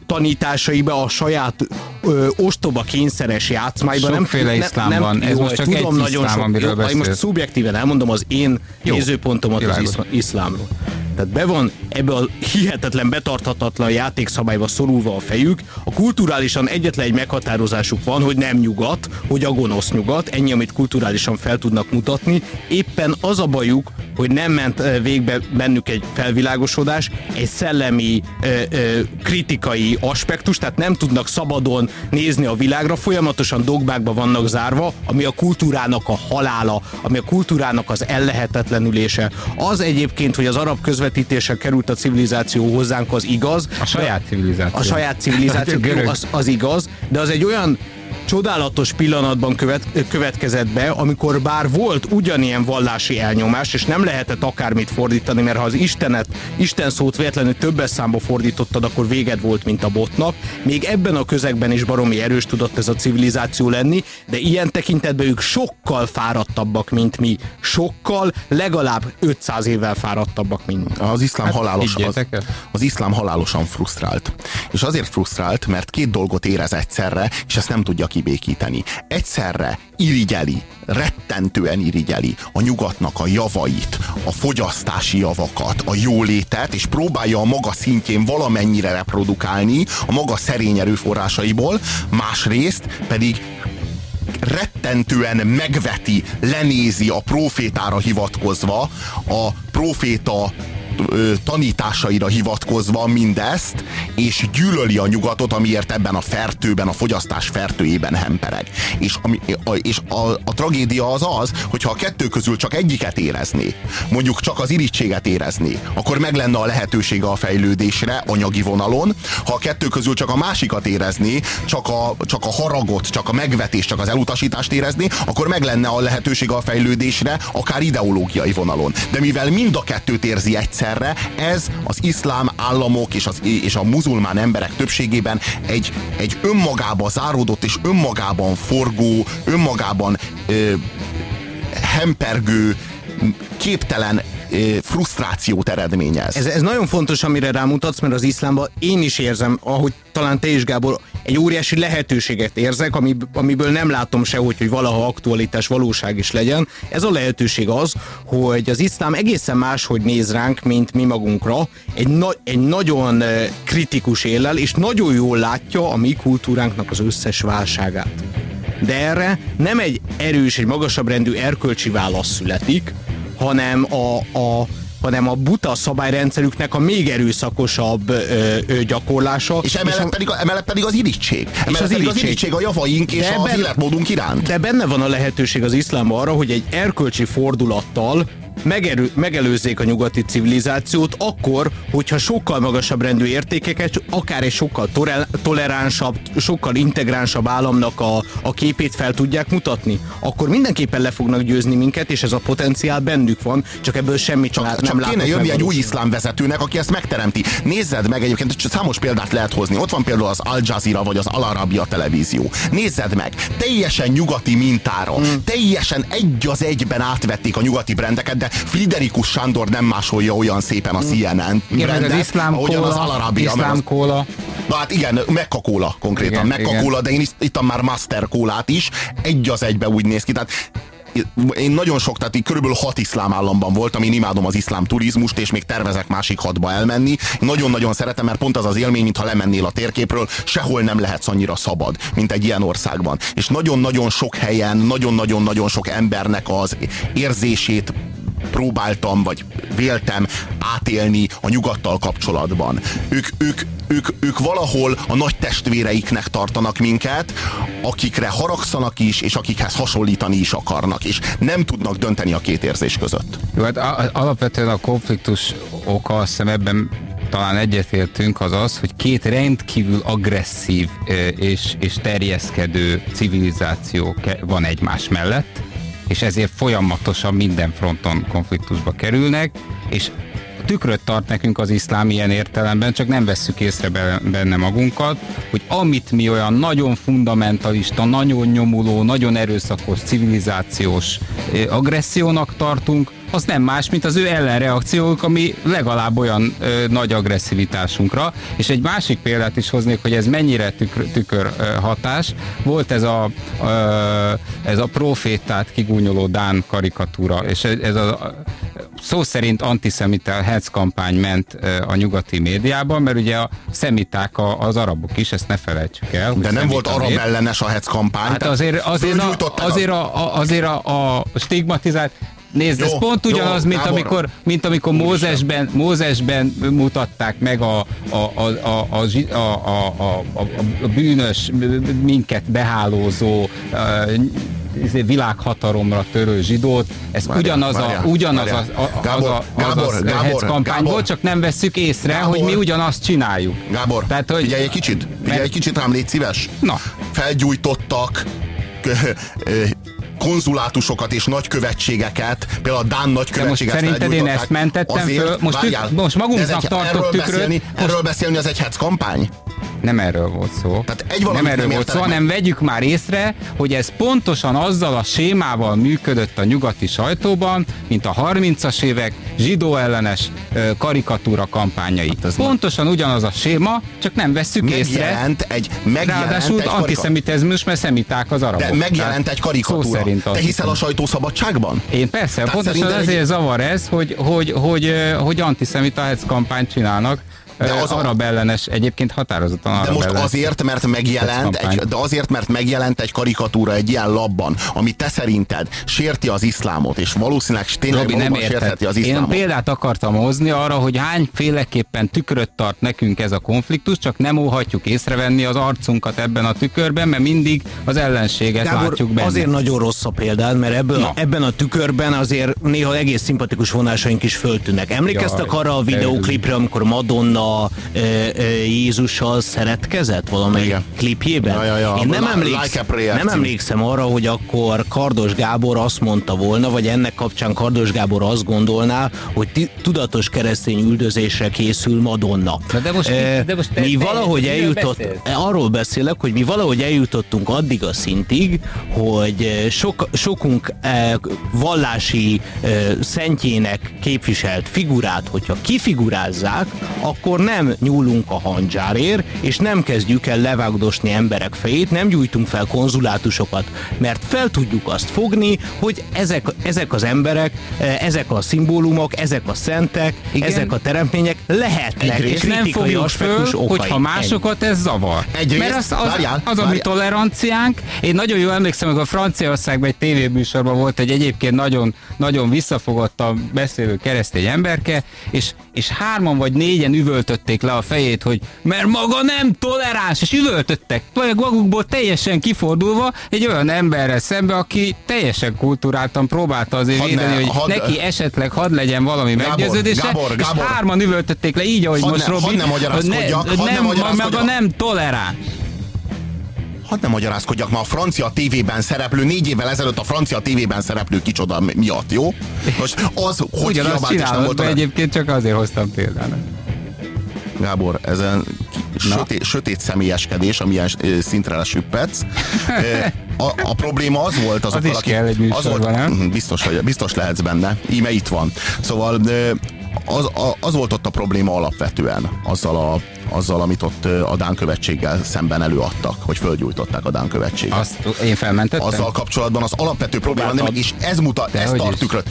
tanításaiba, a saját ö, ostoba kényszeres játszmáiba. Sokféle iszlám van, ez jó, most csak tudom, egy nagyon iszlám, sok, amiről jó, majd most beszélsz. szubjektíven elmondom az én Jó, nézőpontomat az világos. iszl- iszlámról. Tehát be van ebbe a hihetetlen betarthatatlan játékszabályba szorulva a fejük. A kulturálisan egyetlen egy meghatározásuk van, hogy nem nyugat, hogy a gonosz nyugat, ennyi, amit kulturálisan fel tudnak mutatni. Éppen az a bajuk, hogy nem ment végbe bennük egy felvilágosodás, egy szellemi ö, ö, kritikai aspektus, tehát nem tudnak szabadon nézni a világra, folyamatosan dogmákba vannak zárva, ami a kultúrának a halála, ami a kultúrának az ellehetetlenülése. Az egyébként, hogy az arab közvetítéssel került a civilizáció hozzánk, az igaz. a saját civilizáció. A saját civilizáció, [laughs] az, az igaz, de az egy olyan csodálatos pillanatban követ, következett be, amikor bár volt ugyanilyen vallási elnyomás, és nem lehetett akármit fordítani, mert ha az Istenet, Isten szót véletlenül többes számba fordítottad, akkor véged volt, mint a botnak. Még ebben a közegben is baromi erős tudott ez a civilizáció lenni, de ilyen tekintetben ők sokkal fáradtabbak, mint mi. Sokkal, legalább 500 évvel fáradtabbak, mint mi. Az iszlám Hát, halálos, az, az iszlám halálosan frusztrált. És azért frusztrált, mert két dolgot érez egyszerre, és ezt nem tudja kibékíteni. Egyszerre irigyeli, rettentően irigyeli a nyugatnak a javait, a fogyasztási javakat, a jólétet, és próbálja a maga szintjén valamennyire reprodukálni a maga szerény erőforrásaiból, másrészt pedig rettentően megveti, lenézi a profétára hivatkozva, a proféta ö, tanításaira hivatkozva mindezt, és gyűlöli a nyugatot, amiért ebben a fertőben, a fogyasztás fertőjében hempereg. És, ami, a, és a, a tragédia az az, hogyha a kettő közül csak egyiket érezné, mondjuk csak az irítséget érezné, akkor meg lenne a lehetősége a fejlődésre anyagi vonalon, ha a kettő közül csak a másikat érezné, csak a, csak a haragot, csak a megvetést, csak az elutasítást érezné, akkor meg lenne a lehetősége a fejlődésre, akár ideológiai vonalon. De mivel mind a kettőt érzi egyszerre, ez az iszlám államok és, az, és a muzulmán emberek többségében egy, egy önmagába záródott és önmagában forgó, önmagában ö, hempergő, képtelen frusztrációt eredményez. Ez, ez nagyon fontos, amire rámutatsz, mert az iszlámban én is érzem, ahogy talán te is, Gábor, egy óriási lehetőséget érzek, ami, amiből nem látom sehogy, hogy valaha aktualitás, valóság is legyen. Ez a lehetőség az, hogy az iszlám egészen máshogy néz ránk, mint mi magunkra, egy, na- egy nagyon kritikus élel, és nagyon jól látja a mi kultúránknak az összes válságát. De erre nem egy erős, egy magasabb rendű erkölcsi válasz születik, hanem a, a hanem a buta szabályrendszerüknek a még erőszakosabb ö, ö, gyakorlása. És emellett, és a, pedig, emellett pedig az irítség. Emellett az pedig irítség. az irítség a javaink és az életmódunk iránt. De benne van a lehetőség az iszlámban arra, hogy egy erkölcsi fordulattal megerő, megelőzzék a nyugati civilizációt akkor, hogyha sokkal magasabb rendű értékeket, akár egy sokkal toleránsabb, sokkal integránsabb államnak a, a képét fel tudják mutatni, akkor mindenképpen le fognak győzni minket, és ez a potenciál bennük van, csak ebből semmit csak, nem csak látok kéne jönni egy új iszlám vezetőnek, aki ezt megteremti. Nézzed meg egyébként, számos példát lehet hozni. Ott van például az Al Jazeera vagy az Al Arabia televízió. Nézzed meg, teljesen nyugati mintára, hmm. teljesen egy az egyben átvették a nyugati brendeket, de Friderikus Sándor nem másolja olyan szépen a hmm. CNN igen, brendet, az iszlám kóla, az Alarabia. Iszlám az... kóla. Na hát igen, Mekka kóla konkrétan. Igen, Mekka kóla, de én ittam már Master kólát is. Egy az egybe úgy néz ki. Tehát én nagyon sok, tehát így körülbelül hat iszlám államban voltam, én imádom az iszlám turizmust, és még tervezek másik hatba elmenni. Nagyon-nagyon szeretem, mert pont az az élmény, mintha lemennél a térképről, sehol nem lehetsz annyira szabad, mint egy ilyen országban. És nagyon-nagyon sok helyen, nagyon-nagyon-nagyon sok embernek az érzését próbáltam, vagy véltem átélni a nyugattal kapcsolatban. Ők, ők, ők, ők valahol a nagy testvéreiknek tartanak minket, akikre haragszanak is, és akikhez hasonlítani is akarnak, és nem tudnak dönteni a két érzés között. Jó, hát alapvetően a konfliktus oka, azt hiszem ebben talán egyetértünk, az az, hogy két rendkívül agresszív és, és terjeszkedő civilizáció van egymás mellett, és ezért folyamatosan minden fronton konfliktusba kerülnek, és tükröt tart nekünk az iszlám ilyen értelemben, csak nem vesszük észre benne magunkat, hogy amit mi olyan nagyon fundamentalista, nagyon nyomuló, nagyon erőszakos, civilizációs agressziónak tartunk, az nem más, mint az ő ellenreakciók, ami legalább olyan ö, nagy agresszivitásunkra. És egy másik példát is hoznék, hogy ez mennyire tükör, tükör ö, hatás. Volt ez a, ö, ez a profétát kigúnyoló Dán karikatúra, és ez a szó szerint antiszemita hetz kampány ment a nyugati médiában, mert ugye a szemiták a, az arabok is, ezt ne felejtsük el. De nem volt arab ellenes a hetz kampány. Hát azért, azért, a, azért, a, a, azért a, a stigmatizált Nézd, jó, ez pont ugyanaz, jó, mint, amikor, mint amikor Mózesben, Mózesben mutatták meg a, a, a, a, a, a, a, a, a bűnös, minket behálózó izé, világhatalomra törő zsidót, ez várjál, ugyanaz, várjál, a, ugyanaz várjál. a, a, Gábor, az a, Gábor, az a Gábor, kampány Gábor, volt, csak nem vesszük észre, Gábor, hogy mi ugyanazt csináljuk. Gábor, Tehát, hogy, figyelj egy kicsit, figyelj egy kicsit rám, légy szíves. Na. Felgyújtottak konzulátusokat és nagykövetségeket, például a Dán nagykövetséget most szerinted én ezt mentettem azért, föl? Most, várjál, tük, most magunknak tartott tükröt. Beszélni, most... Erről beszélni az egy kampány? Nem erről volt szó. Tehát egy nem erről nem volt szó, hanem vegyük már észre, hogy ez pontosan azzal a sémával működött a nyugati sajtóban, mint a 30-as évek zsidó ellenes karikatúra kampányai. Hát pontosan nagy... ugyanaz a séma, csak nem vesszük megjelent észre. Egy, megjelent Ráadásul egy antiszemitizmus, mert szemiták az arabok. De megjelent egy karikatúra. Te hiszel a sajtószabadságban? Én persze, Tehát pontosan ezért egy... zavar ez, hogy, hogy, hogy, hogy antiszemita kampányt csinálnak de az arab ellenes, egyébként határozottan arab De most ellenes azért, mert megjelent egy, de azért, mert megjelent egy karikatúra egy ilyen labban, ami te szerinted sérti az iszlámot, és valószínűleg tényleg Robi, nem sértheti az iszlámot. Én példát akartam hozni arra, hogy hányféleképpen tükröt tart nekünk ez a konfliktus, csak nem óhatjuk észrevenni az arcunkat ebben a tükörben, mert mindig az ellenséget Gábor, látjuk benne. Azért nagyon rossz a példád, mert ebből, ebben a tükörben azért néha egész szimpatikus vonásaink is föltűnnek. Emlékeztek Jaj, arra a videóklipre, amikor Madonna e, e, Jézussal szeretkezett valamelyik Igen. klipjében? Ja, ja, ja. Én nem, emléksz, like nem emlékszem arra, hogy akkor Kardos Gábor azt mondta volna, vagy ennek kapcsán Kardos Gábor azt gondolná, hogy tudatos keresztény üldözésre készül Madonna. Na de most, e, de most te, mi te, valahogy eljutott, beszélsz? arról beszélek, hogy mi valahogy eljutottunk addig a szintig, hogy sok, sokunk e, vallási e, szentjének képviselt figurát, hogyha kifigurázzák, akkor akkor nem nyúlunk a handzsárért, és nem kezdjük el levágdosni emberek fejét, nem gyújtunk fel konzulátusokat, mert fel tudjuk azt fogni, hogy ezek, ezek az emberek, eh, ezek a szimbólumok, ezek a szentek, Igen. ezek a teremtmények lehetnek Egyrészt és nem fogjuk föl, okai. hogyha másokat ez zavar. Egyrészt, Mert az, az, várjál, az a mi toleranciánk. Én nagyon jól emlékszem, hogy a Franciaországban egy tévéműsorban volt egy egyébként nagyon, nagyon visszafogottan beszélő keresztény emberke, és, és hárman vagy négyen üvöltötték le a fejét, hogy mert maga nem toleráns, és üvöltöttek, magukból teljesen kifordulva egy olyan emberrel szembe, aki teljesen kultúráltan próbálta azért Hadd ne- védeni, hogy hadd- neki esetleg hadd legyen valami Gábor, meggyőződése, Gábor, és Gábor. hárman üvöltötték le így, ahogy Hadd most ne- Robi, hadd ne magyarázkodjak, hogy ne nem, magyarázkodjak. maga nem toleráns. Hadd ne magyarázkodjak már a francia tévében szereplő, négy évvel ezelőtt a francia tévében szereplő kicsoda miatt, jó? Most az, hogy Ugyanazt kiabált és nem volt egyébként csak azért hoztam például. Gábor, ezen sötét, sötét személyeskedés, amilyen szintre lesüppetsz. A, a probléma az volt azokkal, kell egy az volt, nem? Mhm, biztos, hogy, biztos lehetsz benne. Íme itt van. Szóval az, az volt ott a probléma alapvetően azzal, a, azzal amit ott a Dán követséggel szemben előadtak, hogy fölgyújtották a Dán követséget. Azt én felmentettem? Azzal kapcsolatban az alapvető probléma, nem, és ez mutat, ez tart tükröt.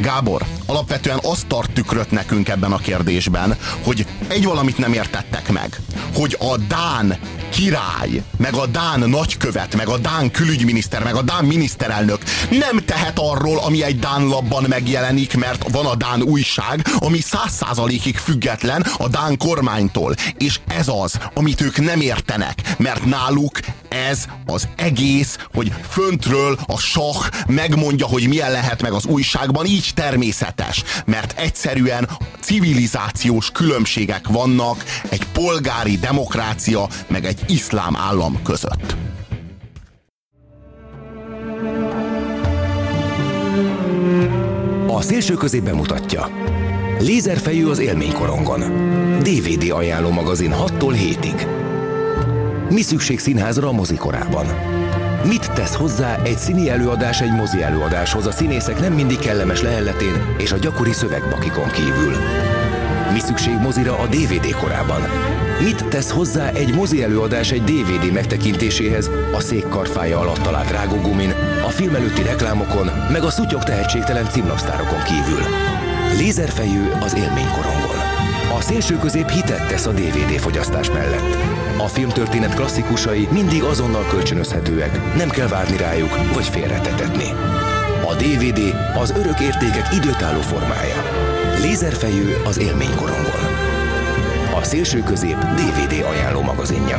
Gábor, alapvetően azt tart tükröt nekünk ebben a kérdésben, hogy egy valamit nem értettek meg, hogy a Dán király, meg a Dán nagykövet, meg a Dán külügyminiszter, meg a Dán miniszterelnök nem tehet arról, ami egy Dán labban megjelenik, mert van a Dán újság, ami száz százalékig független a Dán kormánytól. És ez az, amit ők nem értenek, mert náluk ez az egész, hogy föntről a sah megmondja, hogy milyen lehet meg az újságban, így természetes, mert egyszerűen civilizációs különbségek vannak egy polgári demokrácia, meg egy iszlám állam között. A szélső közép bemutatja. Lézerfejű az élménykorongon. DVD ajánló magazin 6-tól 7-ig. Mi szükség színházra a mozikorában? Mit tesz hozzá egy színi előadás egy mozi előadáshoz a színészek nem mindig kellemes lehelletén és a gyakori szövegbakikon kívül? Mi szükség mozira a DVD korában? Mit tesz hozzá egy mozi előadás egy DVD megtekintéséhez a szék karfája alatt talált rágógumin, a film előtti reklámokon, meg a szutyok tehetségtelen címlapsztárokon kívül? Lézerfejű az élménykorongon. A szélső közép hitet tesz a DVD fogyasztás mellett. A filmtörténet klasszikusai mindig azonnal kölcsönözhetőek, nem kell várni rájuk vagy félretetetni. A DVD az örök értékek időtálló formája. Lézerfejű az élménykorongon. A szélső közép DVD ajánló magazinja.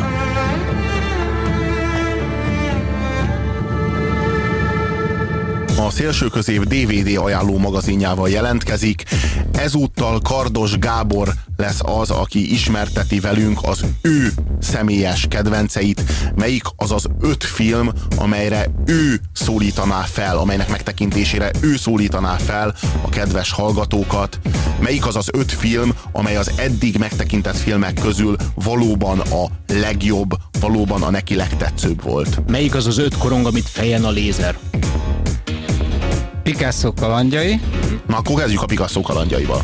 A szélső közép DVD ajánló magazinjával jelentkezik. Ezúttal Kardos Gábor lesz az, aki ismerteti velünk az ő személyes kedvenceit, melyik az az öt film, amelyre ő szólítaná fel, amelynek megtekintésére ő szólítaná fel a kedves hallgatókat, melyik az az öt film, amely az eddig megtekintett filmek közül valóban a legjobb, valóban a neki legtetszőbb volt. Melyik az az öt korong, amit fejen a lézer? Picasso kalandjai. Na akkor kezdjük a Picasso kalandjaival.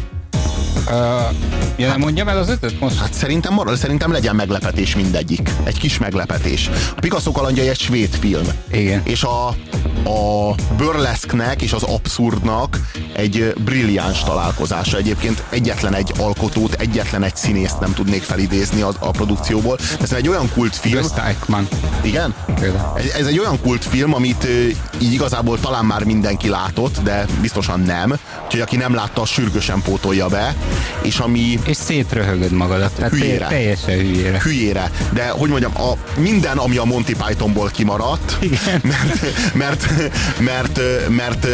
Uh, ja, nem mondjam el az ötöt most? Hát szerintem marad, szerintem legyen meglepetés mindegyik. Egy kis meglepetés. A Picasso kalandjai egy svéd film. Igen. És a, a burleszknek és az abszurdnak egy brilliáns találkozása. Egyébként egyetlen egy alkotót, egyetlen egy színészt nem tudnék felidézni az, a produkcióból. Ez egy olyan kultfilm. Ekman. Igen? Például. Ez, ez egy olyan kultfilm, amit így igazából talán már mindenki látott, de biztosan nem. Úgyhogy aki nem látta, sürgősen pótolja be. És ami És szétröhögöd magadat. Tehát Hülyére. Teljesen hülyére. hülyére. De hogy mondjam, a, minden, ami a Monty Pythonból kimaradt, mert, mert, mert, mert,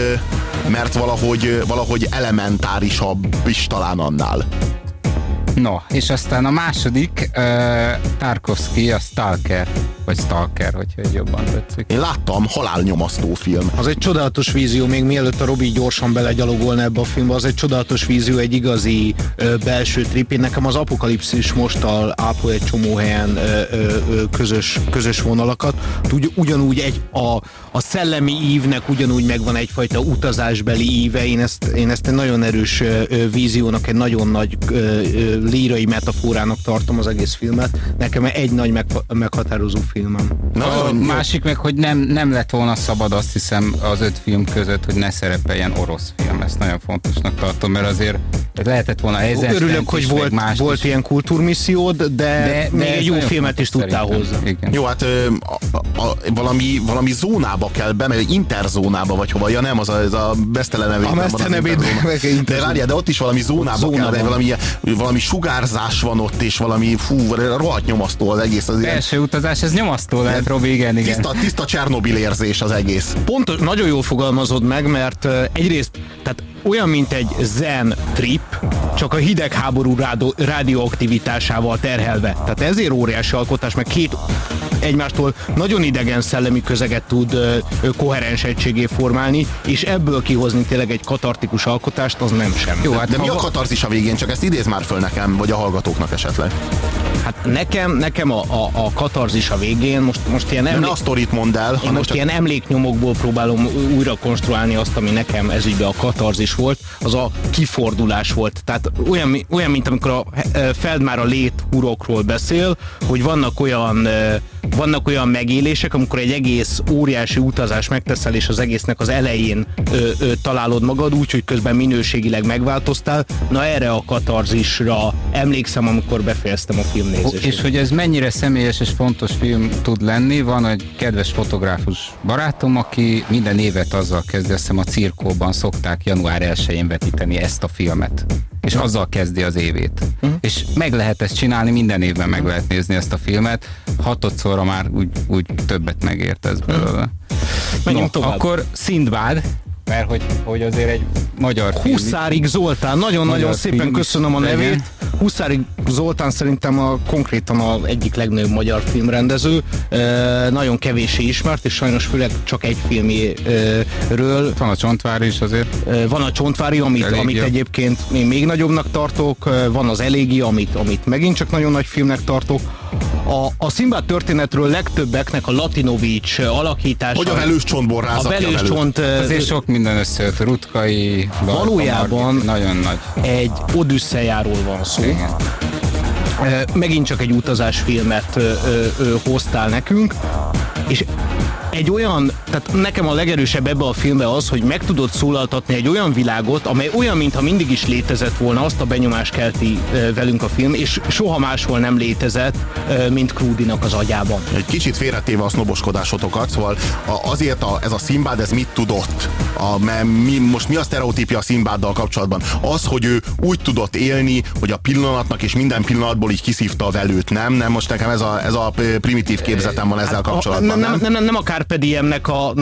mert valahogy, valahogy elementárisabb is talán annál. No, és aztán a második, uh, Tarkovsky, a Stalker. Vagy Stalker, hogyha egy jobban tetszik. Én láttam halálnyomasztó film. Az egy csodálatos vízió, még mielőtt a Robi gyorsan belegyalogolna ebbe a filmbe, az egy csodálatos vízió, egy igazi ö, belső trip. Én nekem az apokalipszis mostal ápol egy csomó helyen ö, ö, ö, közös, közös vonalakat. Ugy, ugyanúgy egy, a, a szellemi ívnek ugyanúgy megvan egyfajta utazásbeli íve. Én ezt, én ezt egy nagyon erős ö, ö, víziónak, egy nagyon nagy ö, ö, lírai metaforának tartom az egész filmet. Nekem egy nagy meg, meghatározó filmem. A másik meg, hogy nem, nem lett volna szabad azt hiszem az öt film között, hogy ne szerepeljen orosz film. Ezt nagyon fontosnak tartom, mert azért lehetett volna ezen Örülök, hogy volt, más volt is. ilyen kultúrmissziód, de, de, még ez egy jó filmet is tudtál szerintem. hozzá. Igen. Jó, hát ö, a, a, a, valami, valami zónába kell bemenni, interzónába vagy hova, ja nem, az a, ez a A az Mesztelen interzóna. nevében meg De várjál, de ott is valami zónába Zóna kell, van. valami, valami sugárzás van ott, és valami, fú, rohadt nyomasztó az egész. Az ilyen, Belső utazás, ez nyomasztó lehet, Robi, igen, igen. tiszta, tiszta Csernobil érzés az egész. Pontos, nagyon jól fogalmazod meg, mert egyrészt tehát olyan, mint egy zen trip, csak a hidegháború rádo, rádióaktivitásával terhelve. Tehát ezért óriási alkotás, meg két egymástól nagyon idegen szellemi közeget tud ö, ö, koherens egységé formálni, és ebből kihozni tényleg egy katartikus alkotást, az nem sem. Jó, hát De mi a katarzis a végén? Csak ezt idéz már föl nekem, vagy a hallgatóknak esetleg. Hát nekem, nekem a, a, a katarzis a végén, most, most ilyen De ne emlék, a sztorit mondd el, Én most csak... ilyen emléknyomokból próbálom újra konstruálni azt, ami nekem ezügyben a katarzis volt, az a kifordulás volt. Tehát olyan, olyan mint amikor a eh, Feldmár a lét urokról beszél, hogy vannak olyan, eh, vannak olyan megélések, amikor egy egész óriási utazás megteszel, és az egésznek az elején ö, ö, találod magad, úgy, hogy közben minőségileg megváltoztál. Na erre a katarzisra emlékszem, amikor befejeztem a filmnézést. És hogy ez mennyire személyes és fontos film tud lenni, van egy kedves fotográfus barátom, aki minden évet azzal kezdi, azt hiszem a cirkóban szokták január 1-én vetíteni ezt a filmet. És azzal kezdi az évét. És meg lehet ezt csinálni, minden évben meg lehet nézni ezt a filmet. Hatodszorra már úgy, úgy többet megért ez belőle. Menjünk tovább. Akkor Szindbád, mert hogy, hogy azért egy magyar film. Huszárig Zoltán, nagyon-nagyon szépen film köszönöm a nevét. Huszárig Zoltán szerintem a, konkrétan az egyik legnagyobb magyar filmrendező. E, nagyon kevéssé ismert, és sajnos főleg csak egy filmjéről. Van a Csontvár is azért. E, van a Csontvári, amit, Elégia. amit egyébként én még nagyobbnak tartok, van az Elégia, amit, amit megint csak nagyon nagy filmnek tartok. A, a Szimbád történetről legtöbbeknek a Latinovics alakítása. Hogy a velős csontból a velős csont e, Azért sok minden összejött. Rutkai, Barka Valójában- Margit, nagyon nagy. egy odüsszejáról van szó. Igen. Ö, megint csak egy utazásfilmet ö, ö, ö, hoztál nekünk, és egy olyan, tehát nekem a legerősebb ebbe a filmbe az, hogy meg tudod szólaltatni egy olyan világot, amely olyan, mintha mindig is létezett volna, azt a benyomást kelti velünk a film, és soha máshol nem létezett, mint Krúdinak az agyában. Egy kicsit félretéve a sznoboskodásotokat, szóval a, azért a, ez a Szimbád, ez mit tudott? A, mi, most mi a sztereotípia a Szimbáddal kapcsolatban? Az, hogy ő úgy tudott élni, hogy a pillanatnak és minden pillanatból így kiszívta a velőt, nem? Nem, most nekem ez a, ez a primitív képzetem van ezzel A- kapcsolatban, nem, nem, nem? nem, nem, nem a Carpe Diemnek a,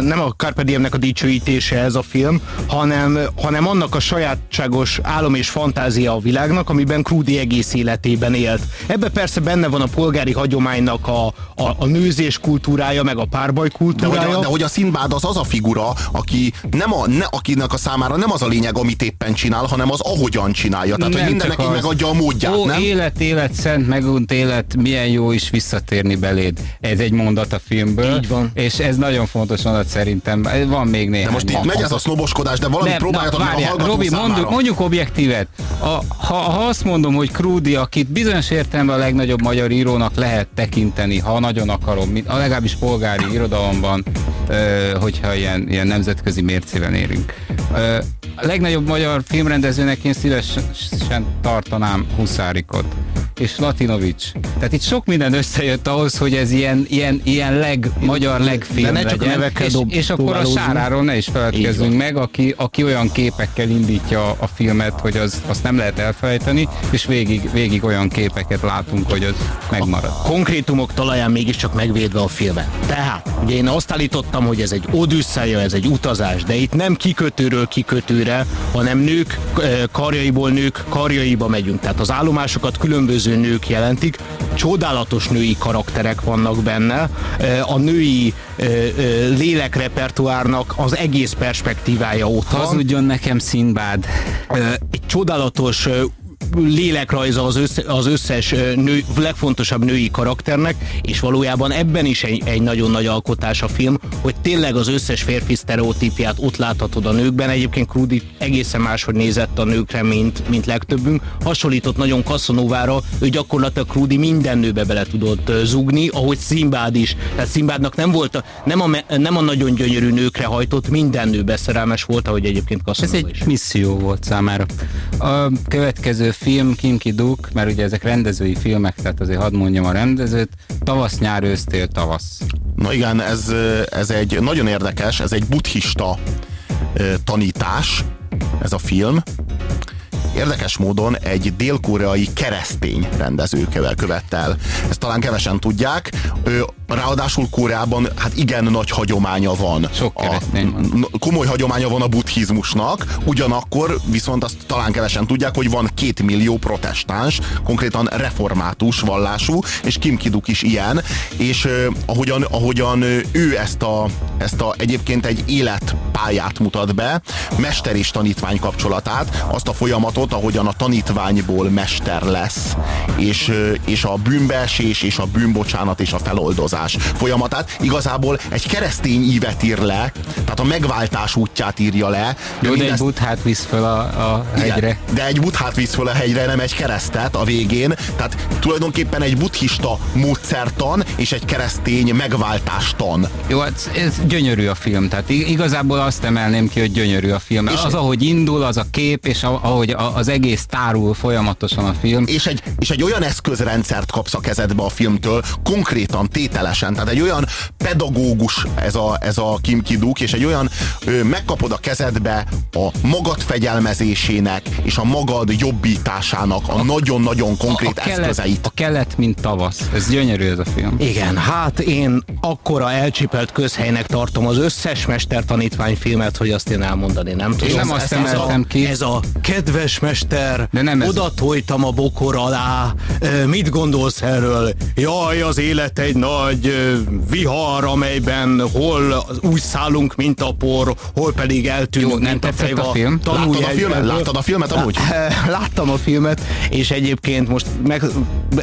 nem a Carpe Diemnek a dicsőítése ez a film, hanem, hanem annak a sajátságos álom és fantázia a világnak, amiben Krúdi egész életében élt. Ebbe persze benne van a polgári hagyománynak a, a, a nőzés kultúrája, meg a párbaj De hogy, kultúrája. a, de hogy a Szindbád az az a figura, aki nem a, ne, akinek a számára nem az a lényeg, amit éppen csinál, hanem az ahogyan csinálja. Tehát, hogy Nem mindennek csak így megadja a módját, Ó, nem? élet, élet, szent, megunt élet, milyen jó is visszatérni beléd. Ez egy mondat a filmből. Így van. És ez nagyon fontos mondat szerintem. Van még néhány. De most itt megy ez a sznoboskodás, de valamit Nem, próbáljatok na, meg a Robi, mondjuk, mondjuk objektívet. A, ha, ha azt mondom, hogy Krúdi, akit bizonyos értelemben a legnagyobb magyar írónak lehet tekinteni, ha nagyon akarom, mint- a legalábbis polgári irodalomban, hogyha ilyen, ilyen nemzetközi mércében érünk. A legnagyobb magyar filmrendezőnek én szívesen tartanám Huszárikot és Latinovics. Tehát itt sok minden összejött ahhoz, hogy ez ilyen, ilyen, ilyen leg, magyar legfilm ne csak a legyen. és, dob- és akkor a sáráról ne is feledkezzünk meg, aki, aki olyan képekkel indítja a filmet, hogy az, azt nem lehet elfelejteni, és végig, végig olyan képeket látunk, hogy az megmarad. konkrétumok talaján mégiscsak megvédve a filmet. Tehát, ugye én azt állítottam, hogy ez egy odüsszeja, ez egy utazás, de itt nem kikötőről kikötőre, hanem nők eh, karjaiból nők karjaiba megyünk. Tehát az állomásokat különböző nők jelentik. Csodálatos női karakterek vannak benne. A női lélekrepertoárnak az egész perspektívája ott van. Hazudjon nekem Színbád. Egy csodálatos lélekrajza az, össze, az összes nő, legfontosabb női karakternek, és valójában ebben is egy, egy nagyon nagy alkotás a film, hogy tényleg az összes férfi sztereotípiát ott láthatod a nőkben. Egyébként Krudi egészen máshogy nézett a nőkre, mint, mint legtöbbünk. Hasonlított nagyon Cassanovára, ő gyakorlatilag Krudi minden nőbe bele tudott zugni, ahogy Szimbád is. Tehát Szimbádnak nem volt a, nem a, nem a nagyon gyönyörű nőkre hajtott, minden nő szerelmes volt, ahogy egyébként Casanova Ez egy is. misszió volt számára. A következő film Kinky Duke, mert ugye ezek rendezői filmek, tehát azért hadd mondjam a rendezőt, tavasz, nyár, ősztél, tavasz. Na igen, ez, ez egy nagyon érdekes, ez egy buddhista tanítás, ez a film. Érdekes módon egy dél-koreai keresztény rendezőkevel követte el. Ezt talán kevesen tudják. Ráadásul Koreában hát igen nagy hagyománya van. Sok keresztény van. Komoly hagyománya van a buddhizmusnak, ugyanakkor viszont azt talán kevesen tudják, hogy van két millió protestáns, konkrétan református vallású, és Kim Kiduk is ilyen, és eh, ahogyan, ahogyan ő ezt a, ezt a egyébként egy életpályát mutat be, mester és tanítvány kapcsolatát, azt a folyamatot, ahogyan a tanítványból mester lesz, és, és a bűnbeesés, és a bűnbocsánat, és a feloldozás folyamatát. Igazából egy keresztény ívet ír le, tehát a megváltás útját írja le. De Jó, de egy buthát visz föl a, a hegyre. Igen, de egy buthát visz föl a hegyre, nem egy keresztet a végén. Tehát tulajdonképpen egy buddhista módszertan és egy keresztény megváltástan. Jó, ez, hát ez gyönyörű a film. Tehát igazából azt emelném ki, hogy gyönyörű a film. És az, ahogy indul, az a kép, és ahogy az egész tárul folyamatosan a film. És egy, és egy olyan eszközrendszert kapsz a kezedbe a filmtől, konkrétan tétel hitelesen. Tehát egy olyan pedagógus ez a, ez a Kim Kiduk, és egy olyan ö, megkapod a kezedbe a magad fegyelmezésének és a magad jobbításának a nagyon-nagyon konkrét a, a kelet, eszközeit. A kelet, mint tavasz. Ez gyönyörű ez a film. Igen, hát én akkora elcsipelt közhelynek tartom az összes mestertanítvány filmet, hogy azt én elmondani nem tudom. Én nem azt emeltem ki. Ez a kedves mester, De nem ez. oda a bokor alá, mit gondolsz erről? Jaj, az élet egy nagy vihar, amelyben hol úgy szállunk, mint a por, hol pedig eltűnünk, Jó, mint a fejva. A film? Láttad a filmet? Láttad a filmet amúgy? [laughs] Láttam a filmet, és egyébként most meg,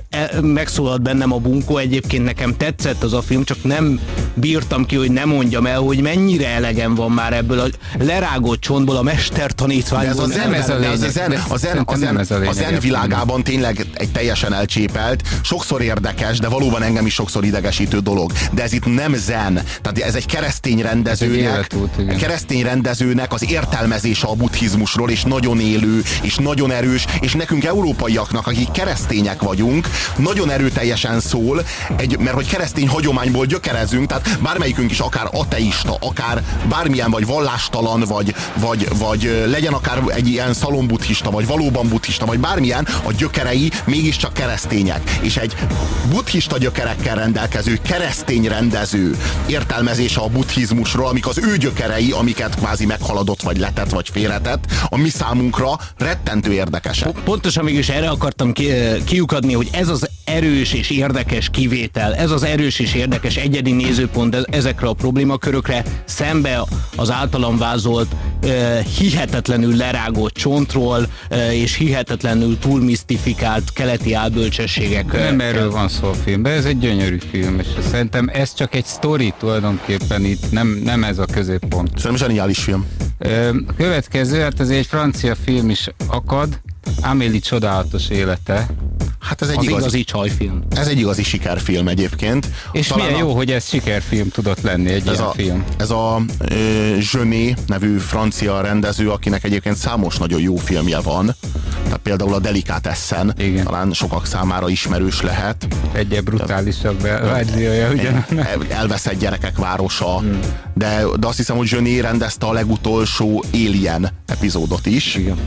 e, megszólalt bennem a bunkó, egyébként nekem tetszett az a film, csak nem bírtam ki, hogy nem mondjam el, hogy mennyire elegem van már ebből a lerágott csontból, a mester tanítványból. Ez a zen, ez a lényeg. A zen, a zen, a zen, a a zen világában tényleg egy teljesen elcsépelt, sokszor érdekes, de valóban engem is sokszor ideges idegesítő dolog. De ez itt nem zen. Tehát ez egy keresztény rendezőnek, egy keresztény rendezőnek az értelmezése a buddhizmusról, és nagyon élő, és nagyon erős, és nekünk európaiaknak, akik keresztények vagyunk, nagyon erőteljesen szól, egy, mert hogy keresztény hagyományból gyökerezünk, tehát bármelyikünk is akár ateista, akár bármilyen, vagy vallástalan, vagy, vagy, vagy legyen akár egy ilyen szalombuddhista, vagy valóban buddhista, vagy bármilyen, a gyökerei mégiscsak keresztények. És egy buddhista gyökerekkel rendelkező keresztény rendező értelmezése a buddhizmusról, amik az ő gyökerei, amiket kvázi meghaladott, vagy letett, vagy félretett, a mi számunkra rettentő érdekesek. Pontosan mégis erre akartam ki, eh, kiukadni, hogy ez az erős és érdekes kivétel, ez az erős és érdekes egyedi nézőpont ezekre a problémakörökre szembe az általam vázolt uh, hihetetlenül lerágott csontról és hihetetlenül túlmisztifikált keleti álbölcsességek. Nem erről van szó a filmben, ez egy gyönyörű film, és szerintem ez csak egy sztori tulajdonképpen itt, nem, nem ez a középpont. Szerintem zseniális film. A következő, hát ez egy francia film is akad, Amélie csodálatos élete. Hát ez egy az igazi, igazi csajfilm. Ez egy igazi sikerfilm egyébként. És Talán milyen a, jó, hogy ez sikerfilm tudott lenni egy ez ilyen a, film. Ez a Zsöné nevű francia rendező, akinek egyébként számos nagyon jó filmje van. Tehát például a Delicatessen, Igen. talán sokak számára ismerős lehet. Egy brutálisabb verziója ugyan. Elveszett gyerekek városa, hmm. de, de azt hiszem, hogy Zsöné rendezte a legutolsó Alien epizódot is, Igen.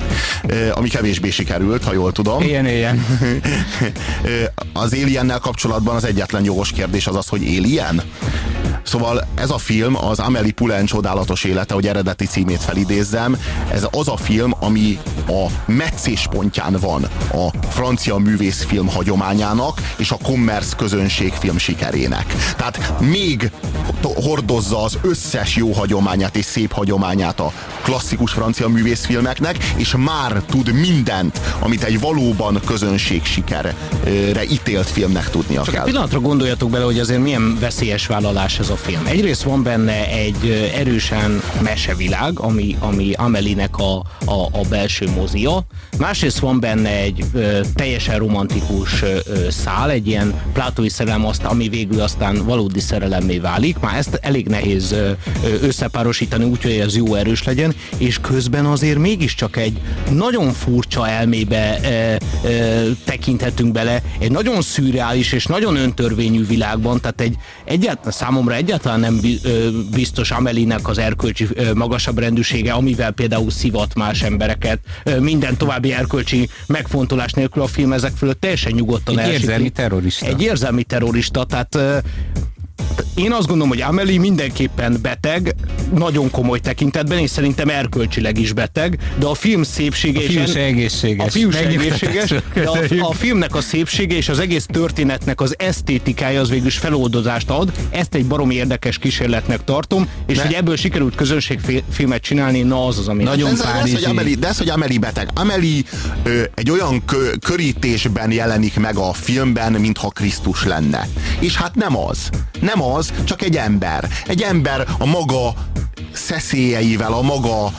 ami kevésbé sikerült, ha jól tudom. Ilyen, ilyen. [laughs] az Aliennel kapcsolatban az egyetlen jogos kérdés az az, hogy Alien? Szóval ez a film, az Amelie Poulain csodálatos élete, hogy eredeti címét felidézzem, ez az a film, ami a meccés pontján van a francia művészfilm hagyományának és a commerce közönség film sikerének. Tehát még hordozza az összes jó hagyományát és szép hagyományát a klasszikus francia művészfilmeknek, és már tud mindent, amit egy valóban közönség sikerre ítélt filmnek tudnia Csak kell. Egy pillanatra gondoljatok bele, hogy azért milyen veszélyes vállalás ez a film. Egyrészt van benne egy erősen mesevilág, ami, ami Amelinek a, a, a belső mozia. Másrészt van benne egy ö, teljesen romantikus ö, szál, egy ilyen plátói szerelem, azt, ami végül aztán valódi szerelemmé válik. Már ezt elég nehéz ö, összepárosítani úgy, hogy ez jó erős legyen, és közben azért mégiscsak egy nagyon furcsa elmébe ö, ö, tekinthetünk bele, egy nagyon szürreális és nagyon öntörvényű világban, tehát egy egyáltalán, számomra egyáltalán nem biztos Amelinek az erkölcsi magasabb rendűsége, amivel például szivat más embereket, minden további erkölcsi megfontolás nélkül a film ezek fölött teljesen nyugodtan Egy érzelmi terrorista. Egy érzelmi terrorista, tehát én azt gondolom, hogy Amelie mindenképpen beteg, nagyon komoly tekintetben, és szerintem erkölcsileg is beteg, de a film szépsége... A fiú se egészséges. A fiú se egészséges, de a, a filmnek a szépsége és az egész történetnek az esztétikája az végül is feloldozást ad. Ezt egy baromi érdekes kísérletnek tartom, és ne. hogy ebből sikerült közönségfilmet csinálni, na az az, ami... Nagyon de ez, hogy Amelie, de ez, hogy Amelie beteg. Amelie ö, egy olyan kö, körítésben jelenik meg a filmben, mintha Krisztus lenne. És hát nem az. Nem az, csak egy ember. Egy ember a maga szeszélyeivel, a maga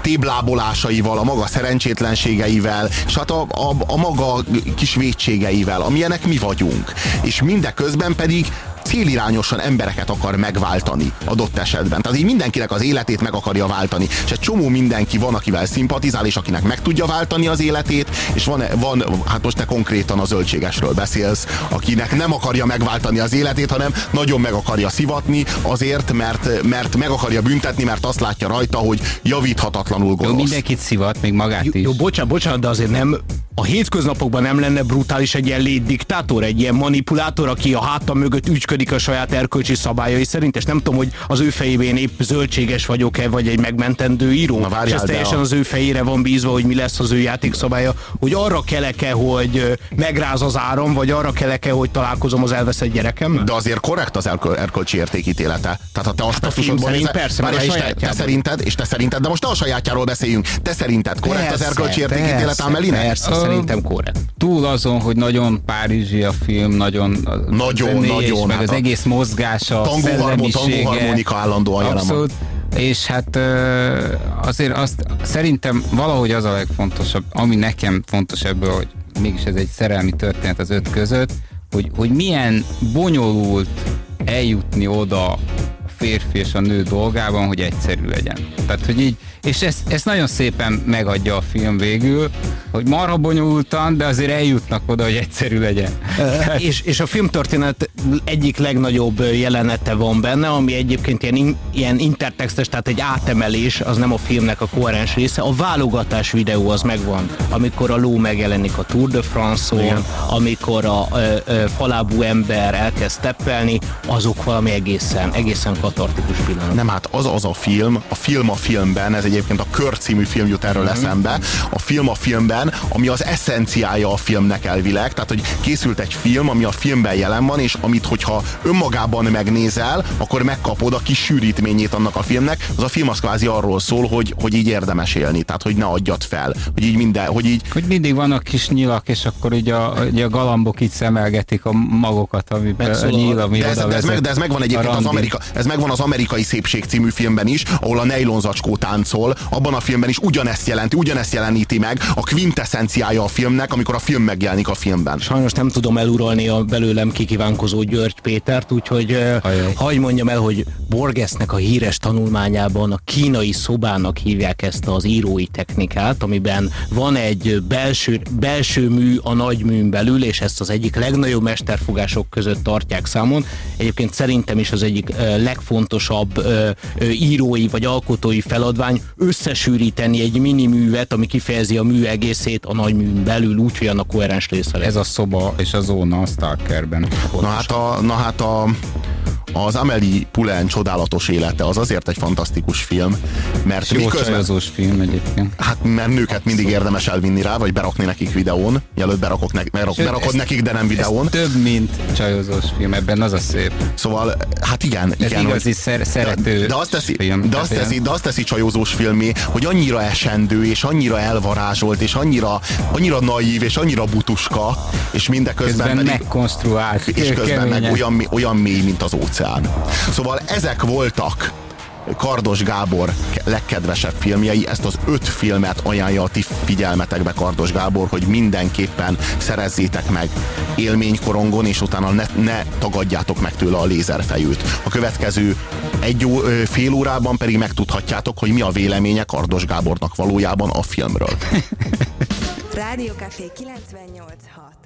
téblábolásaival, a maga szerencsétlenségeivel, és hát a, a, a maga kis vétségeivel, amilyenek mi vagyunk. És mindeközben pedig célirányosan embereket akar megváltani adott esetben. Tehát így mindenkinek az életét meg akarja váltani. És egy csomó mindenki van, akivel szimpatizál, és akinek meg tudja váltani az életét, és van, van hát most te konkrétan a zöldségesről beszélsz, akinek nem akarja megváltani az életét, hanem nagyon meg akarja szivatni azért, mert, mert meg akarja büntetni, mert azt látja rajta, hogy javíthatatlanul gonosz. Jó, mindenkit szivat, még magát is. Jó, bocsánat, bocsánat, de azért nem a hétköznapokban nem lenne brutális egy ilyen létdiktátor, egy ilyen manipulátor, aki a háta mögött ügyködik a saját erkölcsi szabályai szerint, és nem tudom, hogy az ő fejében épp zöldséges vagyok-e, vagy egy megmentendő író. Na, várjál, és ez teljesen a... az ő fejére van bízva, hogy mi lesz az ő játékszabálya, hogy arra keleke, hogy megráz az áram, vagy arra keleke, hogy találkozom az elveszett gyerekem. De azért korrekt az erkölcsi értékítélete. Tehát ha te aspektusodban hát persze, a és te, te, szerinted, és te szerinted, de most te a sajátjáról beszéljünk. Te szerinted korrekt persze, az erkölcsi értékítélet Amelinek? Persze, szerintem korrekt. Túl azon, hogy nagyon párizsi a film, nagyon nagyon, nagyon, meg hát az egész mozgása, tangó, tangó harmonika állandóan Abszolút. És hát azért azt szerintem valahogy az a legfontosabb, ami nekem fontos ebből, hogy mégis ez egy szerelmi történet az öt között, hogy, hogy milyen bonyolult eljutni oda a férfi és a nő dolgában, hogy egyszerű legyen. Tehát, hogy így és ezt, ezt nagyon szépen megadja a film végül, hogy marha bonyolultan, de azért eljutnak oda, hogy egyszerű legyen. És, és a filmtörténet egyik legnagyobb jelenete van benne, ami egyébként ilyen, ilyen intertextes, tehát egy átemelés, az nem a filmnek a koherens része. A válogatás videó az megvan, amikor a ló megjelenik a Tour de France-on, amikor a ö, ö, falábú ember elkezd teppelni, azok valami egészen, egészen katartikus pillanat. Nem, hát az az a film, a film a filmben, ez egyébként a Kör című film jut erről mm-hmm. eszembe, a film a filmben, ami az eszenciája a filmnek elvileg, tehát hogy készült egy film, ami a filmben jelen van, és amit hogyha önmagában megnézel, akkor megkapod a kis sűrítményét annak a filmnek. Az a film az kvázi arról szól, hogy, hogy így érdemes élni, tehát hogy ne adjad fel, hogy így minden, hogy így... Hogy mindig vannak kis nyilak, és akkor így a, így a galambok így szemelgetik a magokat, ami a nyíl, ami de ez, de ez, meg, de ez megvan egyébként az, Amerika, ez megvan az Amerikai Szépség című filmben is, ahol a nejlonzacskó táncol, szól, abban a filmben is ugyanezt jelenti, ugyanezt jeleníti meg a quintessenciája a filmnek, amikor a film megjelenik a filmben. Sajnos nem tudom eluralni a belőlem kikívánkozó György Pétert, úgyhogy hagyj mondjam el, hogy Borgesnek a híres tanulmányában a kínai szobának hívják ezt az írói technikát, amiben van egy belső, belső mű a nagy műn belül, és ezt az egyik legnagyobb mesterfogások között tartják számon. Egyébként szerintem is az egyik legfontosabb írói vagy alkotói feladvány, összesűríteni egy mini művet, ami kifejezi a mű egészét a nagy műn belül, úgy, hogy annak koherens része Ez a szoba és a zóna a Stalkerben. Na hát a, na hát a az Amelie Poulain csodálatos élete az azért egy fantasztikus film, mert Jó miközben... film egyébként. Hát mert nőket mindig érdemes elvinni rá, vagy berakni nekik videón, mielőtt berakok ne, berak, Sőt, berakod ez- nekik, de nem videón. Több, mint csajozós film, ebben az a szép. Szóval, hát igen, Ez igen, igazi hogy- szer- szerető de azt teszi, film. de azt teszi, de azt teszi csajozós filmé, hogy annyira esendő, és annyira elvarázsolt, és annyira, annyira naív, és annyira butuska, és mindeközben Közben pedig megkonstruált. és közben meg olyan, olyan mély, mint az óceán. Szóval ezek voltak Kardos Gábor legkedvesebb filmjei, ezt az öt filmet ajánlja a ti figyelmetekbe Kardos Gábor, hogy mindenképpen szerezzétek meg élménykorongon, és utána ne, ne tagadjátok meg tőle a lézerfejűt. A következő egy ó, fél órában pedig megtudhatjátok, hogy mi a véleménye Kardos Gábornak valójában a filmről. [laughs] Rádiókafé 98.6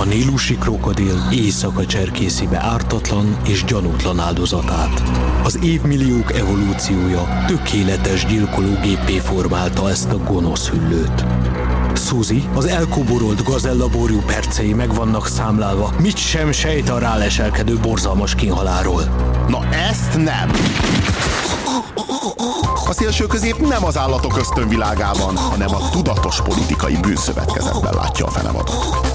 A nílusi krokodil éjszaka cserkészi be ártatlan és gyanútlan áldozatát. Az évmilliók evolúciója tökéletes gyilkológépé formálta ezt a gonosz hüllőt. Suzy, az elkoborolt gazellaborjú percei meg vannak számlálva, mit sem sejt a ráleselkedő borzalmas kínhaláról. Na ezt nem! A szélső közép nem az állatok ösztönvilágában, hanem a tudatos politikai bűnszövetkezetben látja a fenevadat.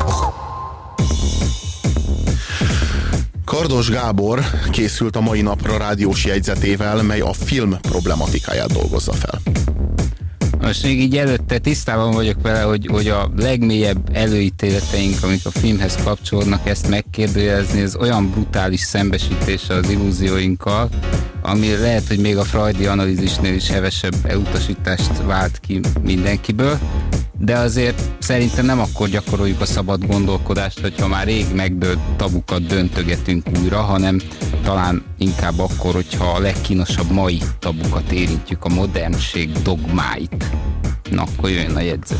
Kardos Gábor készült a mai napra rádiós jegyzetével, mely a film problematikáját dolgozza fel. Most még így előtte tisztában vagyok vele, hogy, hogy a legmélyebb előítéleteink, amik a filmhez kapcsolódnak, ezt megkérdőjelezni, ez olyan brutális szembesítése az illúzióinkkal, ami lehet, hogy még a freudi analízisnél is hevesebb elutasítást vált ki mindenkiből, de azért szerintem nem akkor gyakoroljuk a szabad gondolkodást, hogyha már rég megdőlt tabukat döntögetünk újra, hanem talán inkább akkor, hogyha a legkínosabb mai tabukat érintjük, a modernség dogmáit. Na, akkor jöjjön a jegyzet.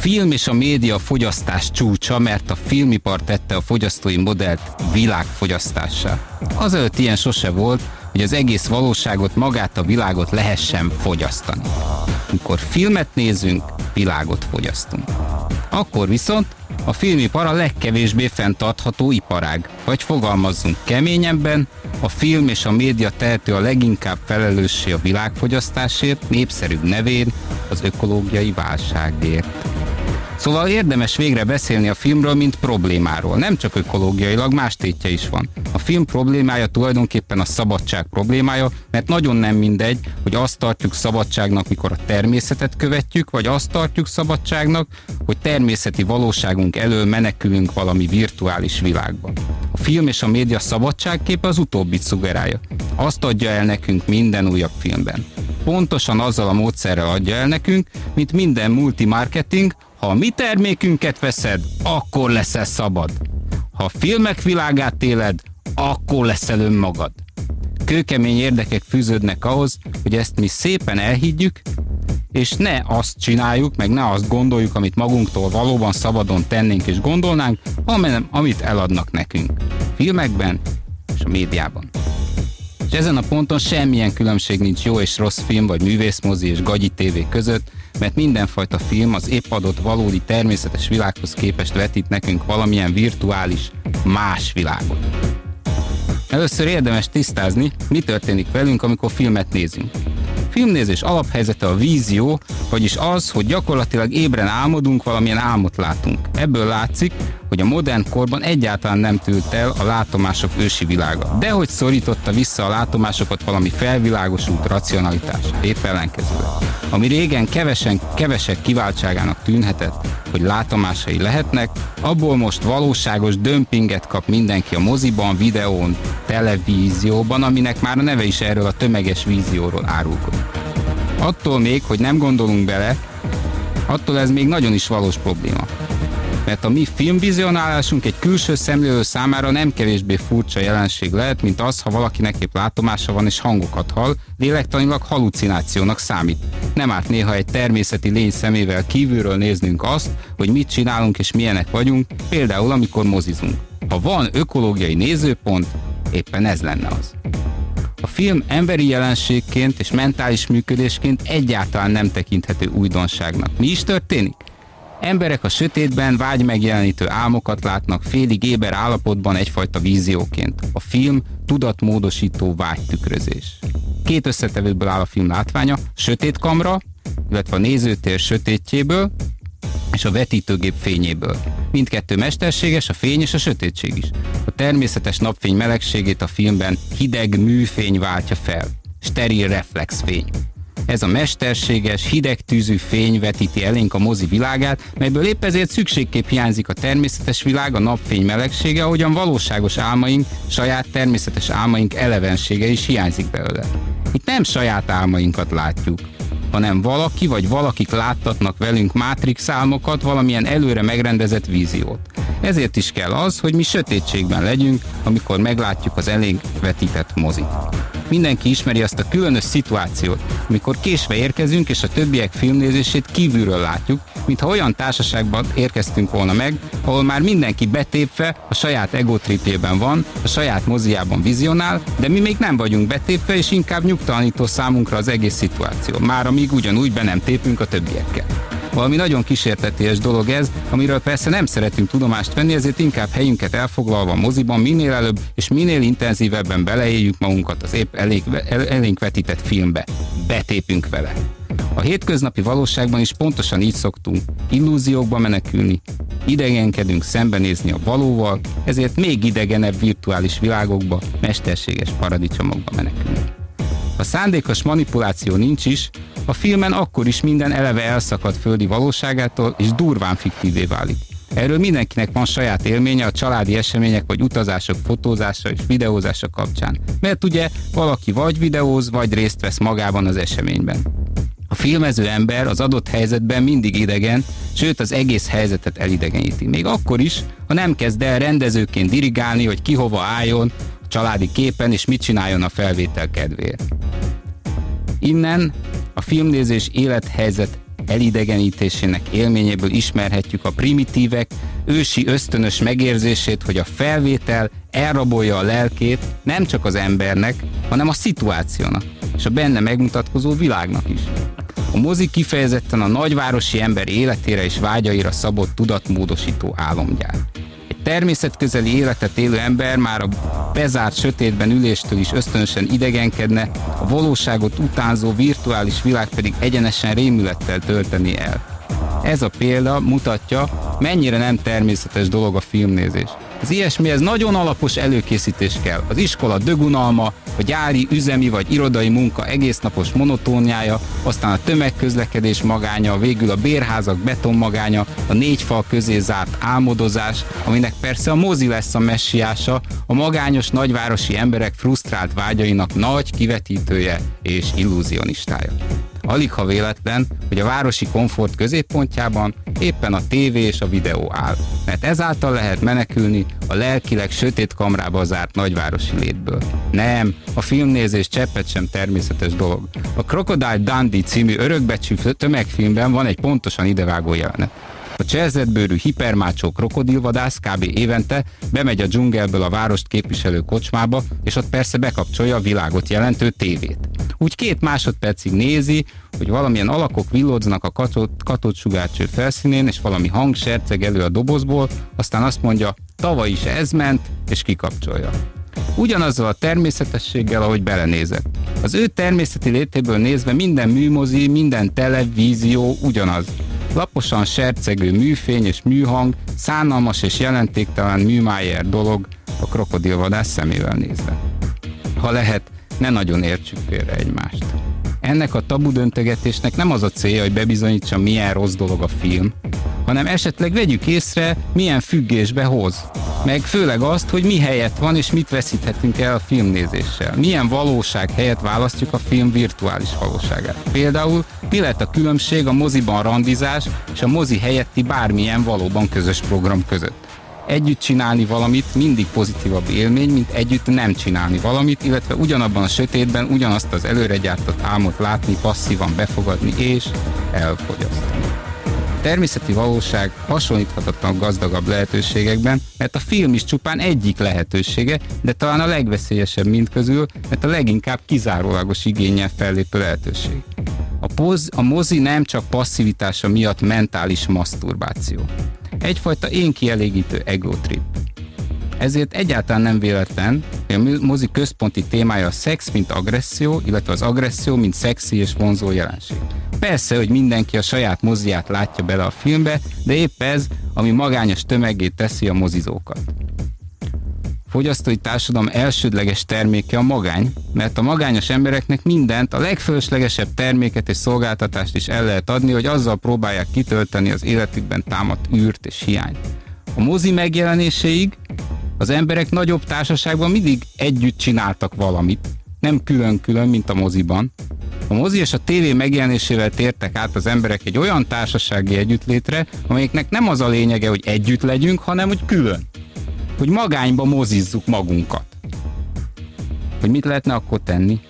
Film és a média fogyasztás csúcsa, mert a filmipar tette a fogyasztói modellt világfogyasztássá. Azelőtt ilyen sose volt, hogy az egész valóságot, magát a világot lehessen fogyasztani. Mikor filmet nézünk, világot fogyasztunk. Akkor viszont a filmipar a legkevésbé fenntartható iparág. Vagy fogalmazzunk keményebben, a film és a média tehető a leginkább felelőssé a világfogyasztásért, népszerűbb nevén az ökológiai válságért. Szóval érdemes végre beszélni a filmről, mint problémáról. Nem csak ökológiailag, más tétje is van. A film problémája tulajdonképpen a szabadság problémája, mert nagyon nem mindegy, hogy azt tartjuk szabadságnak, mikor a természetet követjük, vagy azt tartjuk szabadságnak, hogy természeti valóságunk elől menekülünk valami virtuális világba. A film és a média szabadságképe az utóbbit szugerálja. Azt adja el nekünk minden újabb filmben. Pontosan azzal a módszerrel adja el nekünk, mint minden multimarketing, ha a mi termékünket veszed, akkor leszel szabad. Ha a filmek világát éled, akkor leszel önmagad. Kőkemény érdekek fűződnek ahhoz, hogy ezt mi szépen elhiggyük, és ne azt csináljuk, meg ne azt gondoljuk, amit magunktól valóban szabadon tennénk és gondolnánk, hanem amit eladnak nekünk. Filmekben és a médiában. És ezen a ponton semmilyen különbség nincs jó és rossz film, vagy művészmozi és gagyi tévé között, mert mindenfajta film az épp adott valódi természetes világhoz képest vetít nekünk valamilyen virtuális, más világot. Először érdemes tisztázni, mi történik velünk, amikor filmet nézünk. Filmnézés alaphelyzete a vízió, vagyis az, hogy gyakorlatilag ébren álmodunk, valamilyen álmot látunk. Ebből látszik, hogy a modern korban egyáltalán nem tűlt el a látomások ősi világa. De hogy szorította vissza a látomásokat valami felvilágosult racionalitás, épp ellenkezőleg. Ami régen kevesen, kevesek kiváltságának tűnhetett, hogy látomásai lehetnek, abból most valóságos dömpinget kap mindenki a moziban, videón, televízióban, aminek már a neve is erről a tömeges vízióról árulkodik. Attól még, hogy nem gondolunk bele, attól ez még nagyon is valós probléma. Mert a mi filmvizionálásunk egy külső szemlélő számára nem kevésbé furcsa jelenség lehet, mint az, ha valakinek épp látomása van és hangokat hall, lélektanilag halucinációnak számít. Nem árt néha egy természeti lény szemével kívülről néznünk azt, hogy mit csinálunk és milyenek vagyunk, például amikor mozizunk. Ha van ökológiai nézőpont, éppen ez lenne az. Film emberi jelenségként és mentális működésként egyáltalán nem tekinthető újdonságnak. Mi is történik? Emberek a sötétben vágy megjelenítő álmokat látnak félig éber állapotban egyfajta vízióként. A film tudatmódosító vágytükrözés. Két összetevőből áll a film látványa, sötét kamra, illetve a nézőtér sötétjéből, és a vetítőgép fényéből. Mindkettő mesterséges, a fény és a sötétség is. A természetes napfény melegségét a filmben hideg műfény váltja fel. Steril reflexfény. Ez a mesterséges, hideg tűzű fény vetíti elénk a mozi világát, melyből épp ezért szükségképp hiányzik a természetes világ, a napfény melegsége, ahogyan valóságos álmaink, saját természetes álmaink elevensége is hiányzik belőle. Itt nem saját álmainkat látjuk, hanem valaki vagy valakik láttatnak velünk Matrix álmokat, valamilyen előre megrendezett víziót. Ezért is kell az, hogy mi sötétségben legyünk, amikor meglátjuk az elénk vetített mozit. Mindenki ismeri azt a különös szituációt, amikor késve érkezünk, és a többiek filmnézését kívülről látjuk, mintha olyan társaságban érkeztünk volna meg, ahol már mindenki betépve a saját egotripjében van, a saját moziában vizionál, de mi még nem vagyunk betépve, és inkább nyugtalanító számunkra az egész szituáció, már amíg ugyanúgy be nem tépünk a többiekkel. Valami nagyon kísérteties dolog ez, amiről persze nem szeretünk tudomást venni, ezért inkább helyünket elfoglalva moziban minél előbb és minél intenzívebben beleéljük magunkat az épp elég, el, elénk vetített filmbe. Betépünk vele. A hétköznapi valóságban is pontosan így szoktunk illúziókba menekülni, idegenkedünk szembenézni a valóval, ezért még idegenebb virtuális világokba, mesterséges paradicsomokba menekülünk. Ha szándékos manipuláció nincs is, a filmen akkor is minden eleve elszakadt földi valóságától és durván fiktívé válik. Erről mindenkinek van saját élménye a családi események vagy utazások fotózása és videózása kapcsán. Mert ugye valaki vagy videóz, vagy részt vesz magában az eseményben. A filmező ember az adott helyzetben mindig idegen, sőt az egész helyzetet elidegeníti. Még akkor is, ha nem kezd el rendezőként dirigálni, hogy ki hova álljon a családi képen és mit csináljon a felvétel kedvéért. Innen a filmnézés élethelyzet elidegenítésének élményéből ismerhetjük a primitívek ősi ösztönös megérzését, hogy a felvétel elrabolja a lelkét nem csak az embernek, hanem a szituációnak, és a benne megmutatkozó világnak is. A mozi kifejezetten a nagyvárosi ember életére és vágyaira szabott tudatmódosító álomgyár természetközeli életet élő ember már a bezárt sötétben üléstől is ösztönösen idegenkedne, a valóságot utánzó virtuális világ pedig egyenesen rémülettel tölteni el. Ez a példa mutatja, mennyire nem természetes dolog a filmnézés. Az ilyesmihez nagyon alapos előkészítés kell. Az iskola dögunalma, a gyári, üzemi vagy irodai munka egésznapos monotóniája, aztán a tömegközlekedés magánya, végül a bérházak betonmagánya, a négy fal közé zárt álmodozás, aminek persze a mozi lesz a messiása, a magányos nagyvárosi emberek frusztrált vágyainak nagy kivetítője és illúzionistája. Alig ha véletlen, hogy a városi komfort középpontjában éppen a tévé és a videó áll, mert ezáltal lehet menekülni a lelkileg sötét kamrába zárt nagyvárosi létből. Nem, a filmnézés cseppet sem természetes dolog. A Crocodile Dundee című örökbecsű tömegfilmben van egy pontosan idevágó jelenet. A cserzetbőrű hipermácsó krokodilvadász kb. évente bemegy a dzsungelből a várost képviselő kocsmába, és ott persze bekapcsolja a világot jelentő tévét. Úgy két másodpercig nézi, hogy valamilyen alakok villódznak a katot, katócsugárcső felszínén, és valami hang serceg elő a dobozból, aztán azt mondja, tavaly is ez ment, és kikapcsolja. Ugyanazzal a természetességgel, ahogy belenézett. Az ő természeti létéből nézve minden műmozi, minden televízió ugyanaz. Laposan sercegő műfény és műhang, szánalmas és jelentéktelen műmájer dolog a krokodilvadász szemével nézve. Ha lehet, ne nagyon értsük félre egymást. Ennek a tabu döntögetésnek nem az a célja, hogy bebizonyítsa, milyen rossz dolog a film, hanem esetleg vegyük észre, milyen függésbe hoz. Meg főleg azt, hogy mi helyett van és mit veszíthetünk el a filmnézéssel. Milyen valóság helyett választjuk a film virtuális valóságát. Például mi lehet a különbség a moziban randizás és a mozi helyetti bármilyen valóban közös program között együtt csinálni valamit mindig pozitívabb élmény, mint együtt nem csinálni valamit, illetve ugyanabban a sötétben ugyanazt az előre gyártott álmot látni, passzívan befogadni és elfogyasztani. Természeti valóság hasonlíthatatlan gazdagabb lehetőségekben, mert a film is csupán egyik lehetősége, de talán a legveszélyesebb mind közül, mert a leginkább kizárólagos igényel fellépő lehetőség. A, poz, a mozi nem csak passzivitása miatt mentális maszturbáció. Egyfajta én kielégítő egotrip. Ezért egyáltalán nem véletlen, hogy a mozi központi témája a szex, mint agresszió, illetve az agresszió, mint szexi és vonzó jelenség. Persze, hogy mindenki a saját moziát látja bele a filmbe, de épp ez, ami magányos tömegé teszi a mozizókat. Fogyasztói társadalom elsődleges terméke a magány, mert a magányos embereknek mindent, a legfölöslegesebb terméket és szolgáltatást is el lehet adni, hogy azzal próbálják kitölteni az életükben támadt űrt és hiányt. A mozi megjelenéséig az emberek nagyobb társaságban mindig együtt csináltak valamit, nem külön-külön, mint a moziban. A mozi és a tévé megjelenésével tértek át az emberek egy olyan társasági együttlétre, amelyiknek nem az a lényege, hogy együtt legyünk, hanem hogy külön. Hogy magányba mozizzuk magunkat. Hogy mit lehetne akkor tenni?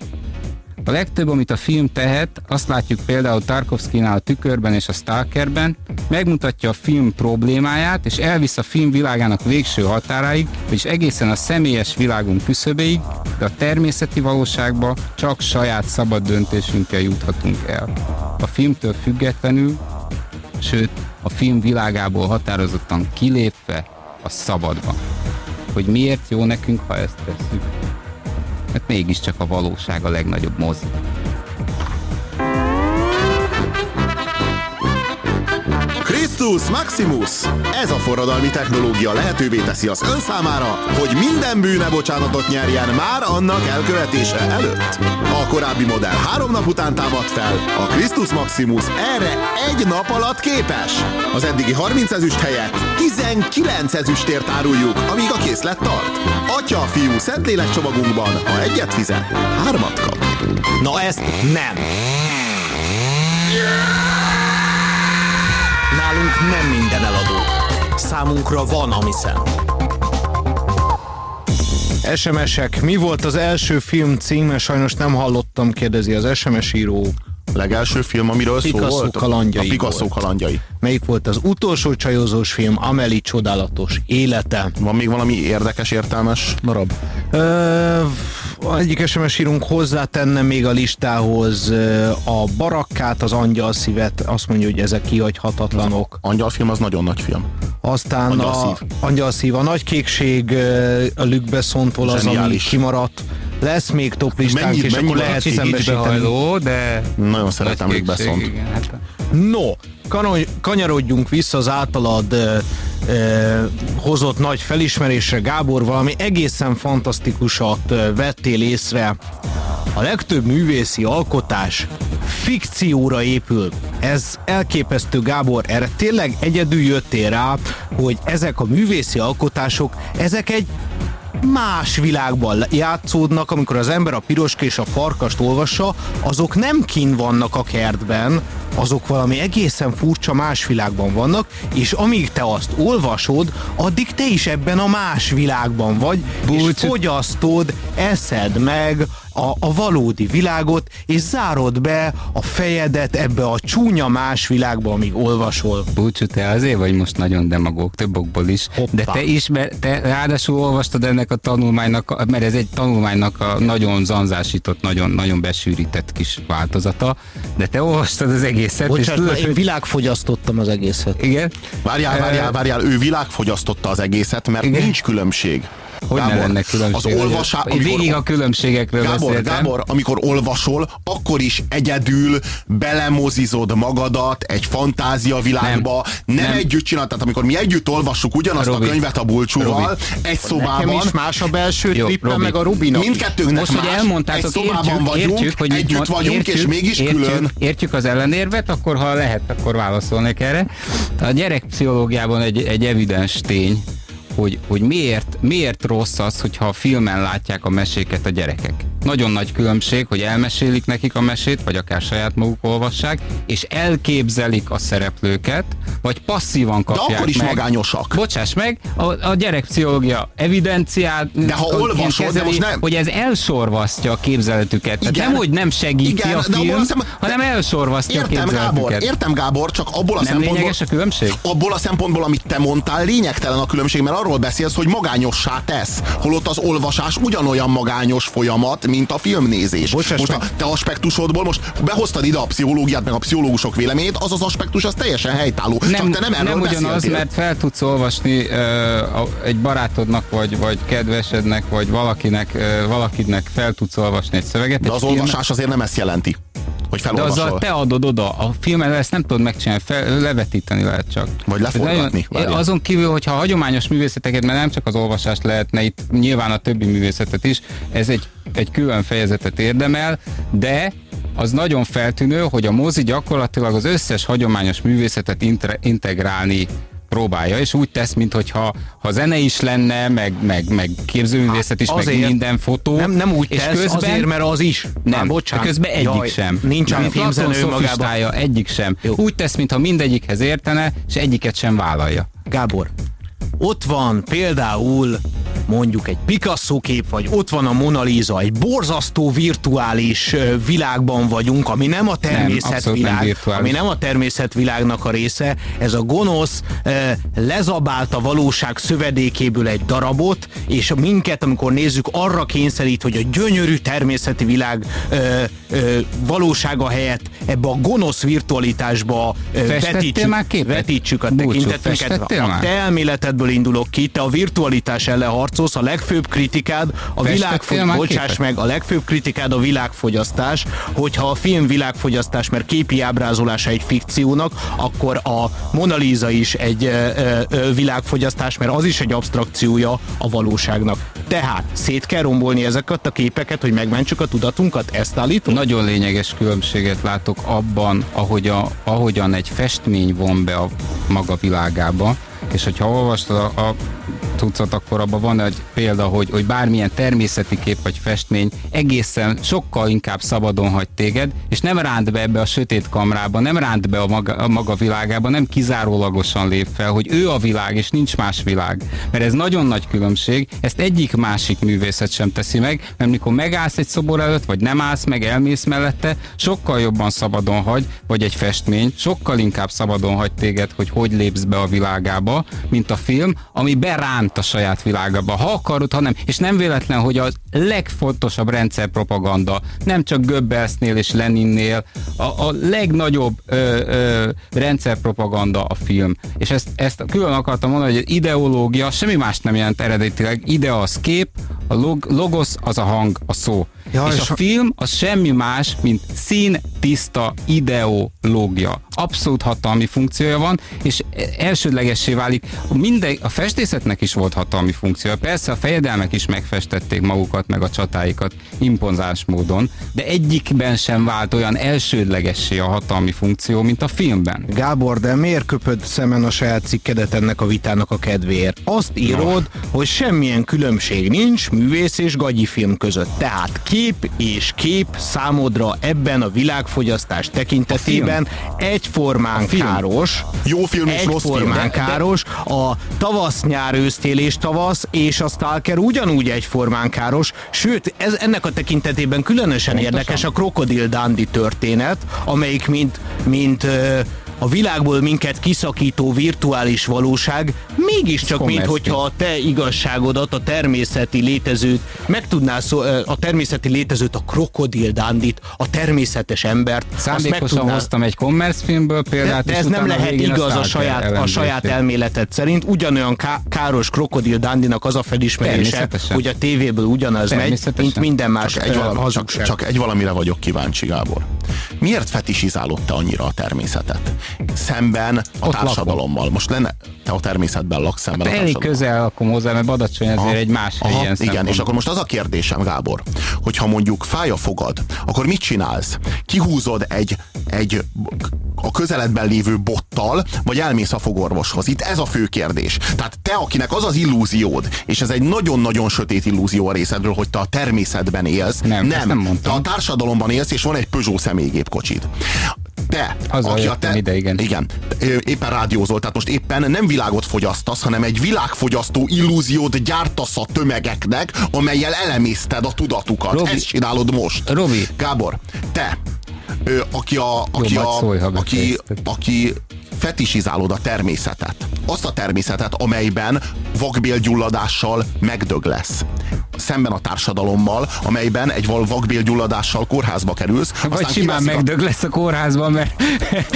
A legtöbb, amit a film tehet, azt látjuk például Tarkovskinál a tükörben és a Stalkerben, megmutatja a film problémáját, és elvisz a film világának végső határáig, vagyis egészen a személyes világunk küszöbéig, de a természeti valóságba csak saját szabad döntésünkkel juthatunk el. A filmtől függetlenül, sőt, a film világából határozottan kilépve a szabadba. Hogy miért jó nekünk, ha ezt tesszük mert mégiscsak a valóság a legnagyobb mozi. Christus Maximus! Ez a forradalmi technológia lehetővé teszi az ön számára, hogy minden bűne bocsánatot nyerjen már annak elkövetése előtt. A korábbi modell három nap után támad fel, a Christus Maximus erre egy nap alatt képes. Az eddigi 30 ezüst helyett 19 ezüstért áruljuk, amíg a készlet tart. Atya, fiú, szentlélek csomagunkban, ha egyet fizet, hármat kap. Na ezt nem! Nálunk nem minden eladó. Számunkra van, ami szent. SMS-ek. Mi volt az első film címe? Sajnos nem hallottam, kérdezi az SMS író. Legelső film, amiről Picasso szó volt? kalandjai A Picasso volt. kalandjai. Melyik volt az utolsó csajozós film? Amelie csodálatos élete. Van még valami érdekes, értelmes darab? Ö, egyik SMS írunk hozzátenne még a listához a barakkát, az angyal szívet, azt mondja, hogy ezek kihagyhatatlanok. Angyalfilm az nagyon nagy film. Aztán a Angyalszív. angyalszív, a nagy kékség a Luc Bessontól az, ami kimaradt. Lesz még top listánk, Mennyit- és akkor mennyit- lehet szembesíteni. De... Nagyon szeretem kékség, Bessont. igen, hát- No, kano- kanyarodjunk vissza az általad ö, hozott nagy felismerésre. Gábor, valami egészen fantasztikusat ö, vettél észre. A legtöbb művészi alkotás fikcióra épül. Ez elképesztő, Gábor. Erre tényleg egyedül jöttél rá, hogy ezek a művészi alkotások, ezek egy más világban játszódnak, amikor az ember a piroska és a farkast olvassa, azok nem kin vannak a kertben, azok valami egészen furcsa más világban vannak, és amíg te azt olvasod, addig te is ebben a más világban vagy, és Búcsú. fogyasztod, eszed meg a, a valódi világot, és zárod be a fejedet ebbe a csúnya más világba, amíg olvasol. Búcsú, te azért vagy most nagyon demagóg, több okból is, Hoppá. de te ismer, te ráadásul olvastad ennek a tanulmánynak, mert ez egy tanulmánynak a nagyon zanzásított, nagyon, nagyon besűrített kis változata, de te olvastad az egészet, és Bocsánat, tudod, már én hogy... világfogyasztottam az egészet. Igen? Várjál, várjál, várjál, ő világfogyasztotta az egészet, mert Igen. nincs különbség. Hogy ne lenne különbség? Az olvasás, Én végig a különbségekről Gábor, beszéltem. Gábor, amikor olvasol, akkor is egyedül belemozizod magadat egy fantázia világba, nem, nem, Nem. együtt csinálod, tehát amikor mi együtt olvassuk ugyanazt Robi. a könyvet a bulcsúval, Robi. egy szobában, Nekem is más a belső trippem, meg a Rubinak. mindkettőnknek Most, hogy más, elmondtátok, egy szobában értjük, vagyunk, értjük, hogy együtt mond- vagyunk, és mégis értjük, külön. Értjük az ellenérvet, akkor ha lehet, akkor válaszolnék erre. A gyerekpszichológiában egy, egy evidens tény, hogy, hogy miért, miért rossz az, hogyha a filmen látják a meséket a gyerekek. nagyon nagy különbség, hogy elmesélik nekik a mesét, vagy akár saját maguk olvassák, és elképzelik a szereplőket, vagy passzívan kapják De akkor is meg. magányosak. Bocsáss meg, a, a gyerekpszichológia evidenciát De ha olvasod, de most nem- hogy ez elsorvasztja a képzeletüket. Tehát Igen. nem, hogy nem segíti Igen, a de film, a szem- hanem elsorvasztja a Értem, Gábor, képzeletüket. értem, Gábor, csak abból a Nem szempontból... lényeges a különbség? Abból a szempontból, amit te mondtál, lényegtelen a különbség, mert arról beszélsz, hogy magányossá tesz. Holott az olvasás ugyanolyan magányos folyamat, mint a filmnézés. Bocsáss most meg. a te aspektusodból, most behoztad ide a pszichológiát, meg a pszichológusok véleményét, az az aspektus, az teljesen helytálló. nem, csak te nem erről nem ugyanaz, beszéltél. mert fel tudsz olvasni uh, egy barátodnak, vagy, vagy kedvesednek, vagy valakinek, uh, valakinek fel tudsz olvasni egy szöveget. De egy az olvasás azért nem ezt jelenti, hogy De felolvasol. azzal te adod oda. A filmen ezt nem tudod megcsinálni, fel, levetíteni lehet csak. Vagy leforgatni, azon kívül, hogyha a hagyományos művészeteket, mert nem csak az olvasást lehetne, itt nyilván a többi művészetet is, ez egy, egy külön fejezetet érdemel, de az nagyon feltűnő, hogy a mozi gyakorlatilag az összes hagyományos művészetet integrálni próbálja, és úgy tesz, mintha ha zene is lenne, meg, meg, meg képzőművészet is, meg azért. minden fotó. Nem, nem úgy és tesz, közben, azért, mert az is. nem, Már bocsánat. de közben egyik Jaj, sem. Nincsen Mint filmzenő szofistája, egyik sem. Jó. Úgy tesz, mintha mindegyikhez értene, és egyiket sem vállalja. Gábor, ott van például mondjuk egy Picasso kép, vagy ott van a Mona Lisa, egy borzasztó virtuális világban vagyunk, ami nem a nem természetvilág, ami nem a természetvilágnak a része. Ez a gonosz lezabált a valóság szövedékéből egy darabot, és minket, amikor nézzük, arra kényszerít, hogy a gyönyörű természeti világ ö, ö, valósága helyett ebbe a gonosz virtualitásba ö, vetítsük, már képet? vetítsük a Búcsú, tekintetünket. A te elméletedből indulok ki, te a virtualitás ellen harcolsz, a legfőbb kritikád a világfogyasztás, bocsáss meg, a legfőbb kritikád a világfogyasztás, hogyha a film világfogyasztás, mert képi ábrázolása egy fikciónak, akkor a Mona Lisa is egy ö, ö, világfogyasztás, mert az is egy abstrakciója a valóságnak. Tehát szét kell rombolni ezeket a képeket, hogy megmentsük a tudatunkat? Ezt állítom? Nagyon lényeges különbséget látok abban, ahogy a, ahogyan egy festmény von be a maga világába, és hogyha olvastad a, a tucat, akkor abban van egy példa, hogy, hogy bármilyen természeti kép vagy festmény egészen sokkal inkább szabadon hagy téged, és nem ránt be ebbe a sötét kamrába, nem ránt be a maga, a maga világába, nem kizárólagosan lép fel, hogy ő a világ, és nincs más világ. Mert ez nagyon nagy különbség, ezt egyik másik művészet sem teszi meg, mert mikor megállsz egy szobor előtt, vagy nem állsz meg, elmész mellette, sokkal jobban szabadon hagy, vagy egy festmény, sokkal inkább szabadon hagy téged, hogy hogy lépsz be a világába, mint a film, ami beránt a saját világába, ha akarod, ha nem. És nem véletlen, hogy az legfontosabb rendszerpropaganda, nem csak Goebbelsnél és Leninnél, a, a legnagyobb ö, ö, rendszerpropaganda a film. És ezt, ezt külön akartam mondani, hogy ideológia semmi más nem jelent eredetileg. Ide az kép, a log, logos az a hang, a szó. Ja, és és a film az semmi más, mint szín tiszta ideológia. Abszolút hatalmi funkciója van, és elsődlegessé válik. Minden, a festészetnek is volt hatalmi funkciója. Persze a fejedelmek is megfestették magukat, meg a csatáikat impozáns módon, de egyikben sem vált olyan elsődlegessé a hatalmi funkció, mint a filmben. Gábor, de miért köpöd szemen a saját cikkedet ennek a vitának a kedvéért? Azt írod, hogy semmilyen különbség nincs művész és gagyi film között. Tehát kép és kép számodra ebben a világfogyasztás tekintetében egyformán káros. Jó film és rossz film. De- káros. A tavasz, nyár, ősztél és tavasz és a Stalker ugyanúgy egyformán káros. Sőt, ez ennek a tekintetében különösen Pontosan. érdekes a Krokodil Dundee történet, amelyik mint, mint a világból minket kiszakító virtuális valóság, mégiscsak, mint kommersz hogyha a te igazságodat, a természeti létezőt, meg tudnál szó, a természeti létezőt, a krokodil dandit, a természeti embert, azt meg Szándékosan tudnál, hoztam egy commerce filmből de, példát, de és ez nem lehet igaz a saját, a elemzését. saját elméleted szerint. Ugyanolyan ká- káros krokodil dandinak az a felismerése, hogy a tévéből ugyanaz megy, mint minden más Csak egy, valami, csak, csak egy valamire vagyok kíváncsi, Gábor. Miért fetisizálod te annyira a természetet? Szemben a Ott társadalommal. Most lenne, te a természetben laksz szemben a Elég közel lakom hozzá, mert Badacsony azért Aha, egy más aha, helyen Igen, és akkor most az a kérdésem, Gábor, hogyha mondjuk fáj a fogad, akkor mit csinálsz? Kihúzod egy, egy a közeledben lévő bottal, vagy elmész a fogorvoshoz? Itt ez a fő kérdés. Tehát te, akinek az az illúziód, és ez egy nagyon-nagyon sötét illúzió a részedről, hogy te a természetben élsz, Nem, ezt nem te a társadalomban élsz, és van egy Peugeot személygépkocsid. Te, Azzal aki a jöttem ide, igen. igen, éppen rádiózol, tehát most éppen nem világot fogyasztasz, hanem egy világfogyasztó illúziót gyártasz a tömegeknek, amelyel elemészted a tudatukat. Robi. Ezt csinálod most. Robi. Gábor, te, aki a, aki, majd a, szólj, aki, aki fetisizálod a természetet. Azt a természetet, amelyben vakbélgyulladással megdög lesz. Szemben a társadalommal, amelyben egy val vakbélgyulladással kórházba kerülsz. Vagy simán a- megdög lesz a kórházban, mert,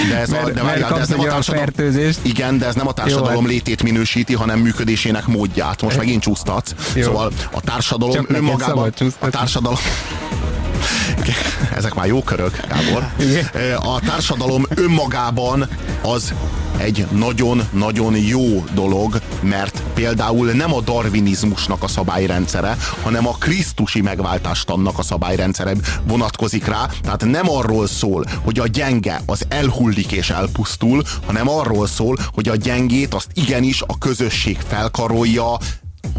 de ez, a, mert, de, mert várjál, de ez nem a társadalom, fertőzést. Igen, de ez nem a társadalom hát- létét minősíti, hanem működésének módját. Most megint csúsztatsz. Jó. Szóval a társadalom Csak önmagában... A társadalom... Ezek már jó körök, Gábor. A társadalom önmagában az egy nagyon-nagyon jó dolog, mert például nem a darwinizmusnak a szabályrendszere, hanem a krisztusi megváltástannak a szabályrendszere vonatkozik rá. Tehát nem arról szól, hogy a gyenge az elhullik és elpusztul, hanem arról szól, hogy a gyengét azt igenis a közösség felkarolja,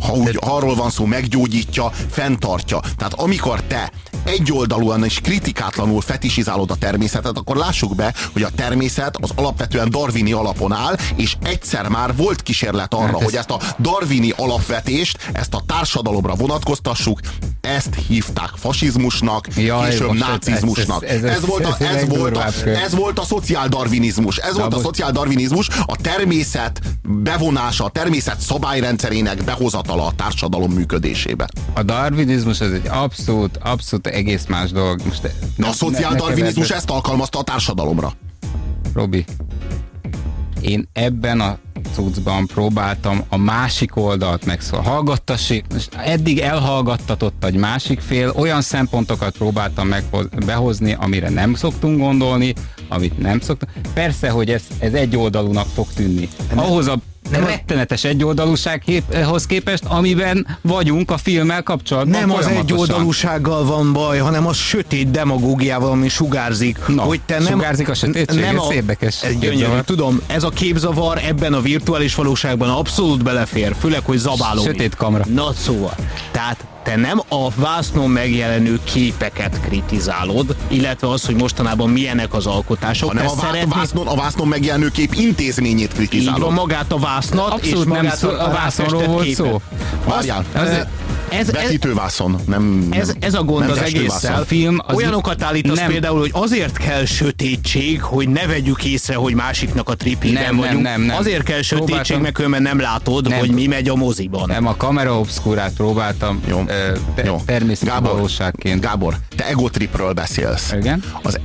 ha úgy arról van szó, meggyógyítja, fenntartja. Tehát amikor te egyoldalúan és kritikátlanul fetisizálod a természetet, akkor lássuk be, hogy a természet az alapvetően darwini alapon áll, és egyszer már volt kísérlet arra, Hát hogy ezt a darwini alapvetést, ezt a társadalomra vonatkoztassuk, ezt hívták fasizmusnak, Jaj, később most ez- nácizmusnak. ez- ez- Ez, volt a, ez ez, volt a, ez volt a szociáldarvinizmus. Ez volt a szociáldarvinizmus, a természet bevonása, a természet szabályrendszerének behozatala a társadalom működésébe. A darwinizmus az egy abszolút, abszolút egész más dolog. Most De ne- a szociáldarvinizmus ezt alkalmazta a társadalomra. Robi, én ebben a cuccban próbáltam a másik oldalt megszól. Hallgattassék, most eddig elhallgattatott egy másik fél, olyan szempontokat próbáltam meghoz, behozni, amire nem szoktunk gondolni, amit nem szoktunk. Persze, hogy ez, ez egyoldalúnak fog tűnni. Ahhoz a rettenetes egyoldalúsághoz képest, amiben vagyunk a filmmel kapcsolatban Nem az egyoldalúsággal van baj, hanem az sötét demagógiával, ami sugárzik. Na, hogy te nem, sugárzik a sötétség? Ez érdekes Ez gyönyörű, tudom, ez a képzavar ebben a virtuális valóságban abszolút belefér, főleg, hogy zabáló. Sötét kamra. Na szóval, tehát te nem a vásznon megjelenő képeket kritizálod, illetve az, hogy mostanában milyenek az alkotások, hanem a, vá- szeretnéd- vásznon, a vásznon megjelenő kép intézményét így van kritizálod. magát a vásznat, Abszolút és nem magát szó, a vászonról ráfestett volt képet. szó. Várjál, Az, ez, ez, vetítővászon, nem, Ez, ez a gond nem az. A film az Olyanokat állítasz nem- például, hogy azért kell sötétség, hogy ne vegyük észre, hogy másiknak a tripében Nem, nem, vagyunk. nem, nem. Azért kell sötétség, Próbáltam- mert különben nem látod, Nem. hogy mi megy a moziban. Nem, a kamera obszkúrát próbáltam Jó. Természeti Gábor, valóságként. Gábor, te egotripről beszélsz. Igen? Az,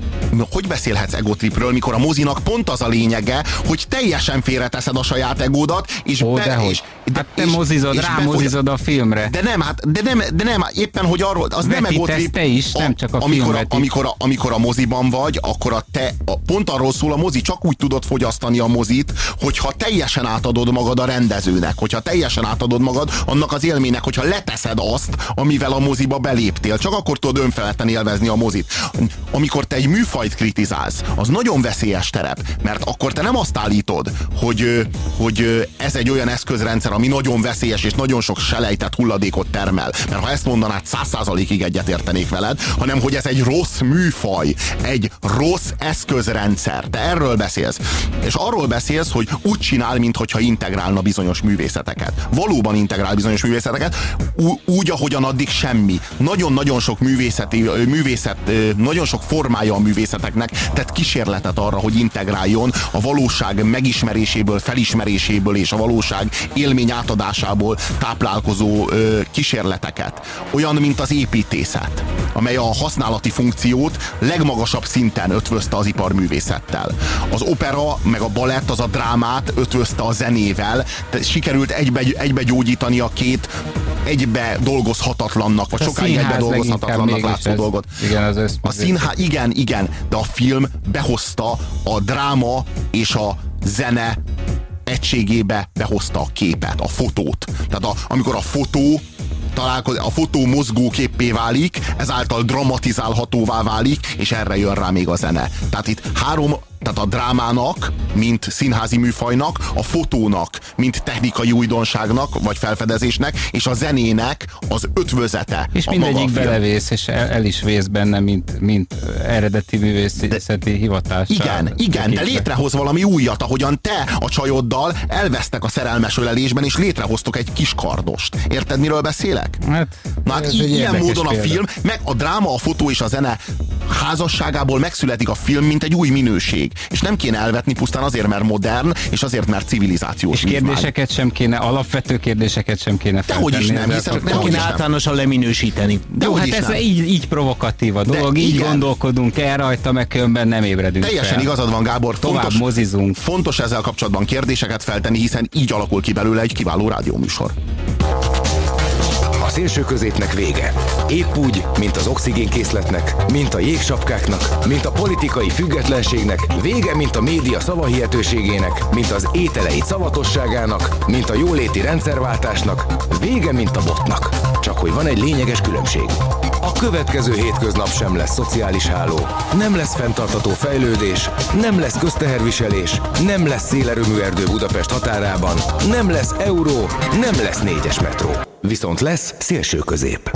hogy beszélhetsz egotripről, mikor a mozinak pont az a lényege, hogy teljesen félreteszed a saját egódat, és Ó, be, és, Hát te és- mozizod, és rámozizod a filmre. De nem, hát, de nem, de nem, éppen, hogy arról, az nem Vetítesz egotrip. te is, nem csak a film amikor, a, vetít. amikor, a, amikor a moziban vagy, akkor a te, a, pont arról szól a mozi, csak úgy tudod fogyasztani a mozit, hogyha teljesen átadod magad a rendezőnek, hogyha teljesen átadod magad annak az élménynek, hogyha leteszed azt, amivel a moziba beléptél, csak akkor tudod önfeledten élvezni a mozit. Amikor te egy műfajt kritizálsz, az nagyon veszélyes terep, mert akkor te nem azt állítod, hogy, hogy ez egy olyan eszközrendszer, ami nagyon veszélyes és nagyon sok selejtett hulladékot termel. Mert ha ezt mondanád, száz százalékig egyetértenék veled, hanem hogy ez egy rossz műfaj, egy rossz eszközrendszer. Te erről beszélsz. És arról beszélsz, hogy úgy csinál, mintha integrálna bizonyos művészeteket. Valóban integrál bizonyos művészeteket, úgy, ahogyan addig semmi. Nagyon-nagyon sok művészeti, művészet, nagyon sok formája a művészeteknek tett kísérletet arra, hogy integráljon a valóság megismeréséből, felismeréséből és a valóság élmény átadásából táplálkozó ö, kísérleteket. Olyan, mint az építészet, amely a használati funkciót legmagasabb szinten ötvözte az iparművészettel. Az opera, meg a balett, az a drámát ötvözte a zenével, de sikerült egybe, egybe gyógyítani a két egybe dolgozhatatlannak, vagy A sokáig egybe dolgozhatatlannak látszó dolgot. igen, az össz- a színház, igen, igen, de a film behozta a dráma és a zene egységébe behozta a képet, a fotót. Tehát a, amikor a fotó találkozik, a fotó mozgóképpé válik, ezáltal dramatizálhatóvá válik, és erre jön rá még a zene. Tehát itt három, tehát a drámának, mint színházi műfajnak, a fotónak, mint technikai újdonságnak, vagy felfedezésnek, és a zenének az ötvözete. És mindegyik belevész, és el, el is vész benne, mint, mint eredeti művészeti hivatással. Igen, igen, de létrehoz valami újat, ahogyan te a csajoddal elvesztek a szerelmes ölelésben, és létrehoztok egy kis kardost. Érted, miről beszélek? Hát, Na hát így, egy ilyen módon a példa. film, meg a dráma, a fotó és a zene házasságából megszületik a film, mint egy új minőség. És nem kéne elvetni pusztán azért, mert modern, és azért, mert civilizációs És vívmány. kérdéseket sem kéne, alapvető kérdéseket sem kéne Dehogy is feltenni nem, hiszen- Nem kéne általánosan leminősíteni. De Jó, hát is ez nem. így, így provokatív a De dolog, így igen. gondolkodunk el rajta, meg különben nem ébredünk Teljesen fel. igazad van, Gábor. Tovább fontos, mozizunk. Fontos ezzel kapcsolatban kérdéseket feltenni, hiszen így alakul ki belőle egy kiváló rádióműsor. Szélső középnek vége. Épp úgy, mint az oxigénkészletnek, mint a jégsapkáknak, mint a politikai függetlenségnek, vége, mint a média szavahihetőségének, mint az ételei szavatosságának, mint a jóléti rendszerváltásnak, vége, mint a botnak. Csak hogy van egy lényeges különbség. A következő hétköznap sem lesz szociális háló, nem lesz fenntartató fejlődés, nem lesz közteherviselés, nem lesz szélerőmű erdő Budapest határában, nem lesz euró, nem lesz négyes metró. Viszont lesz szélső közép.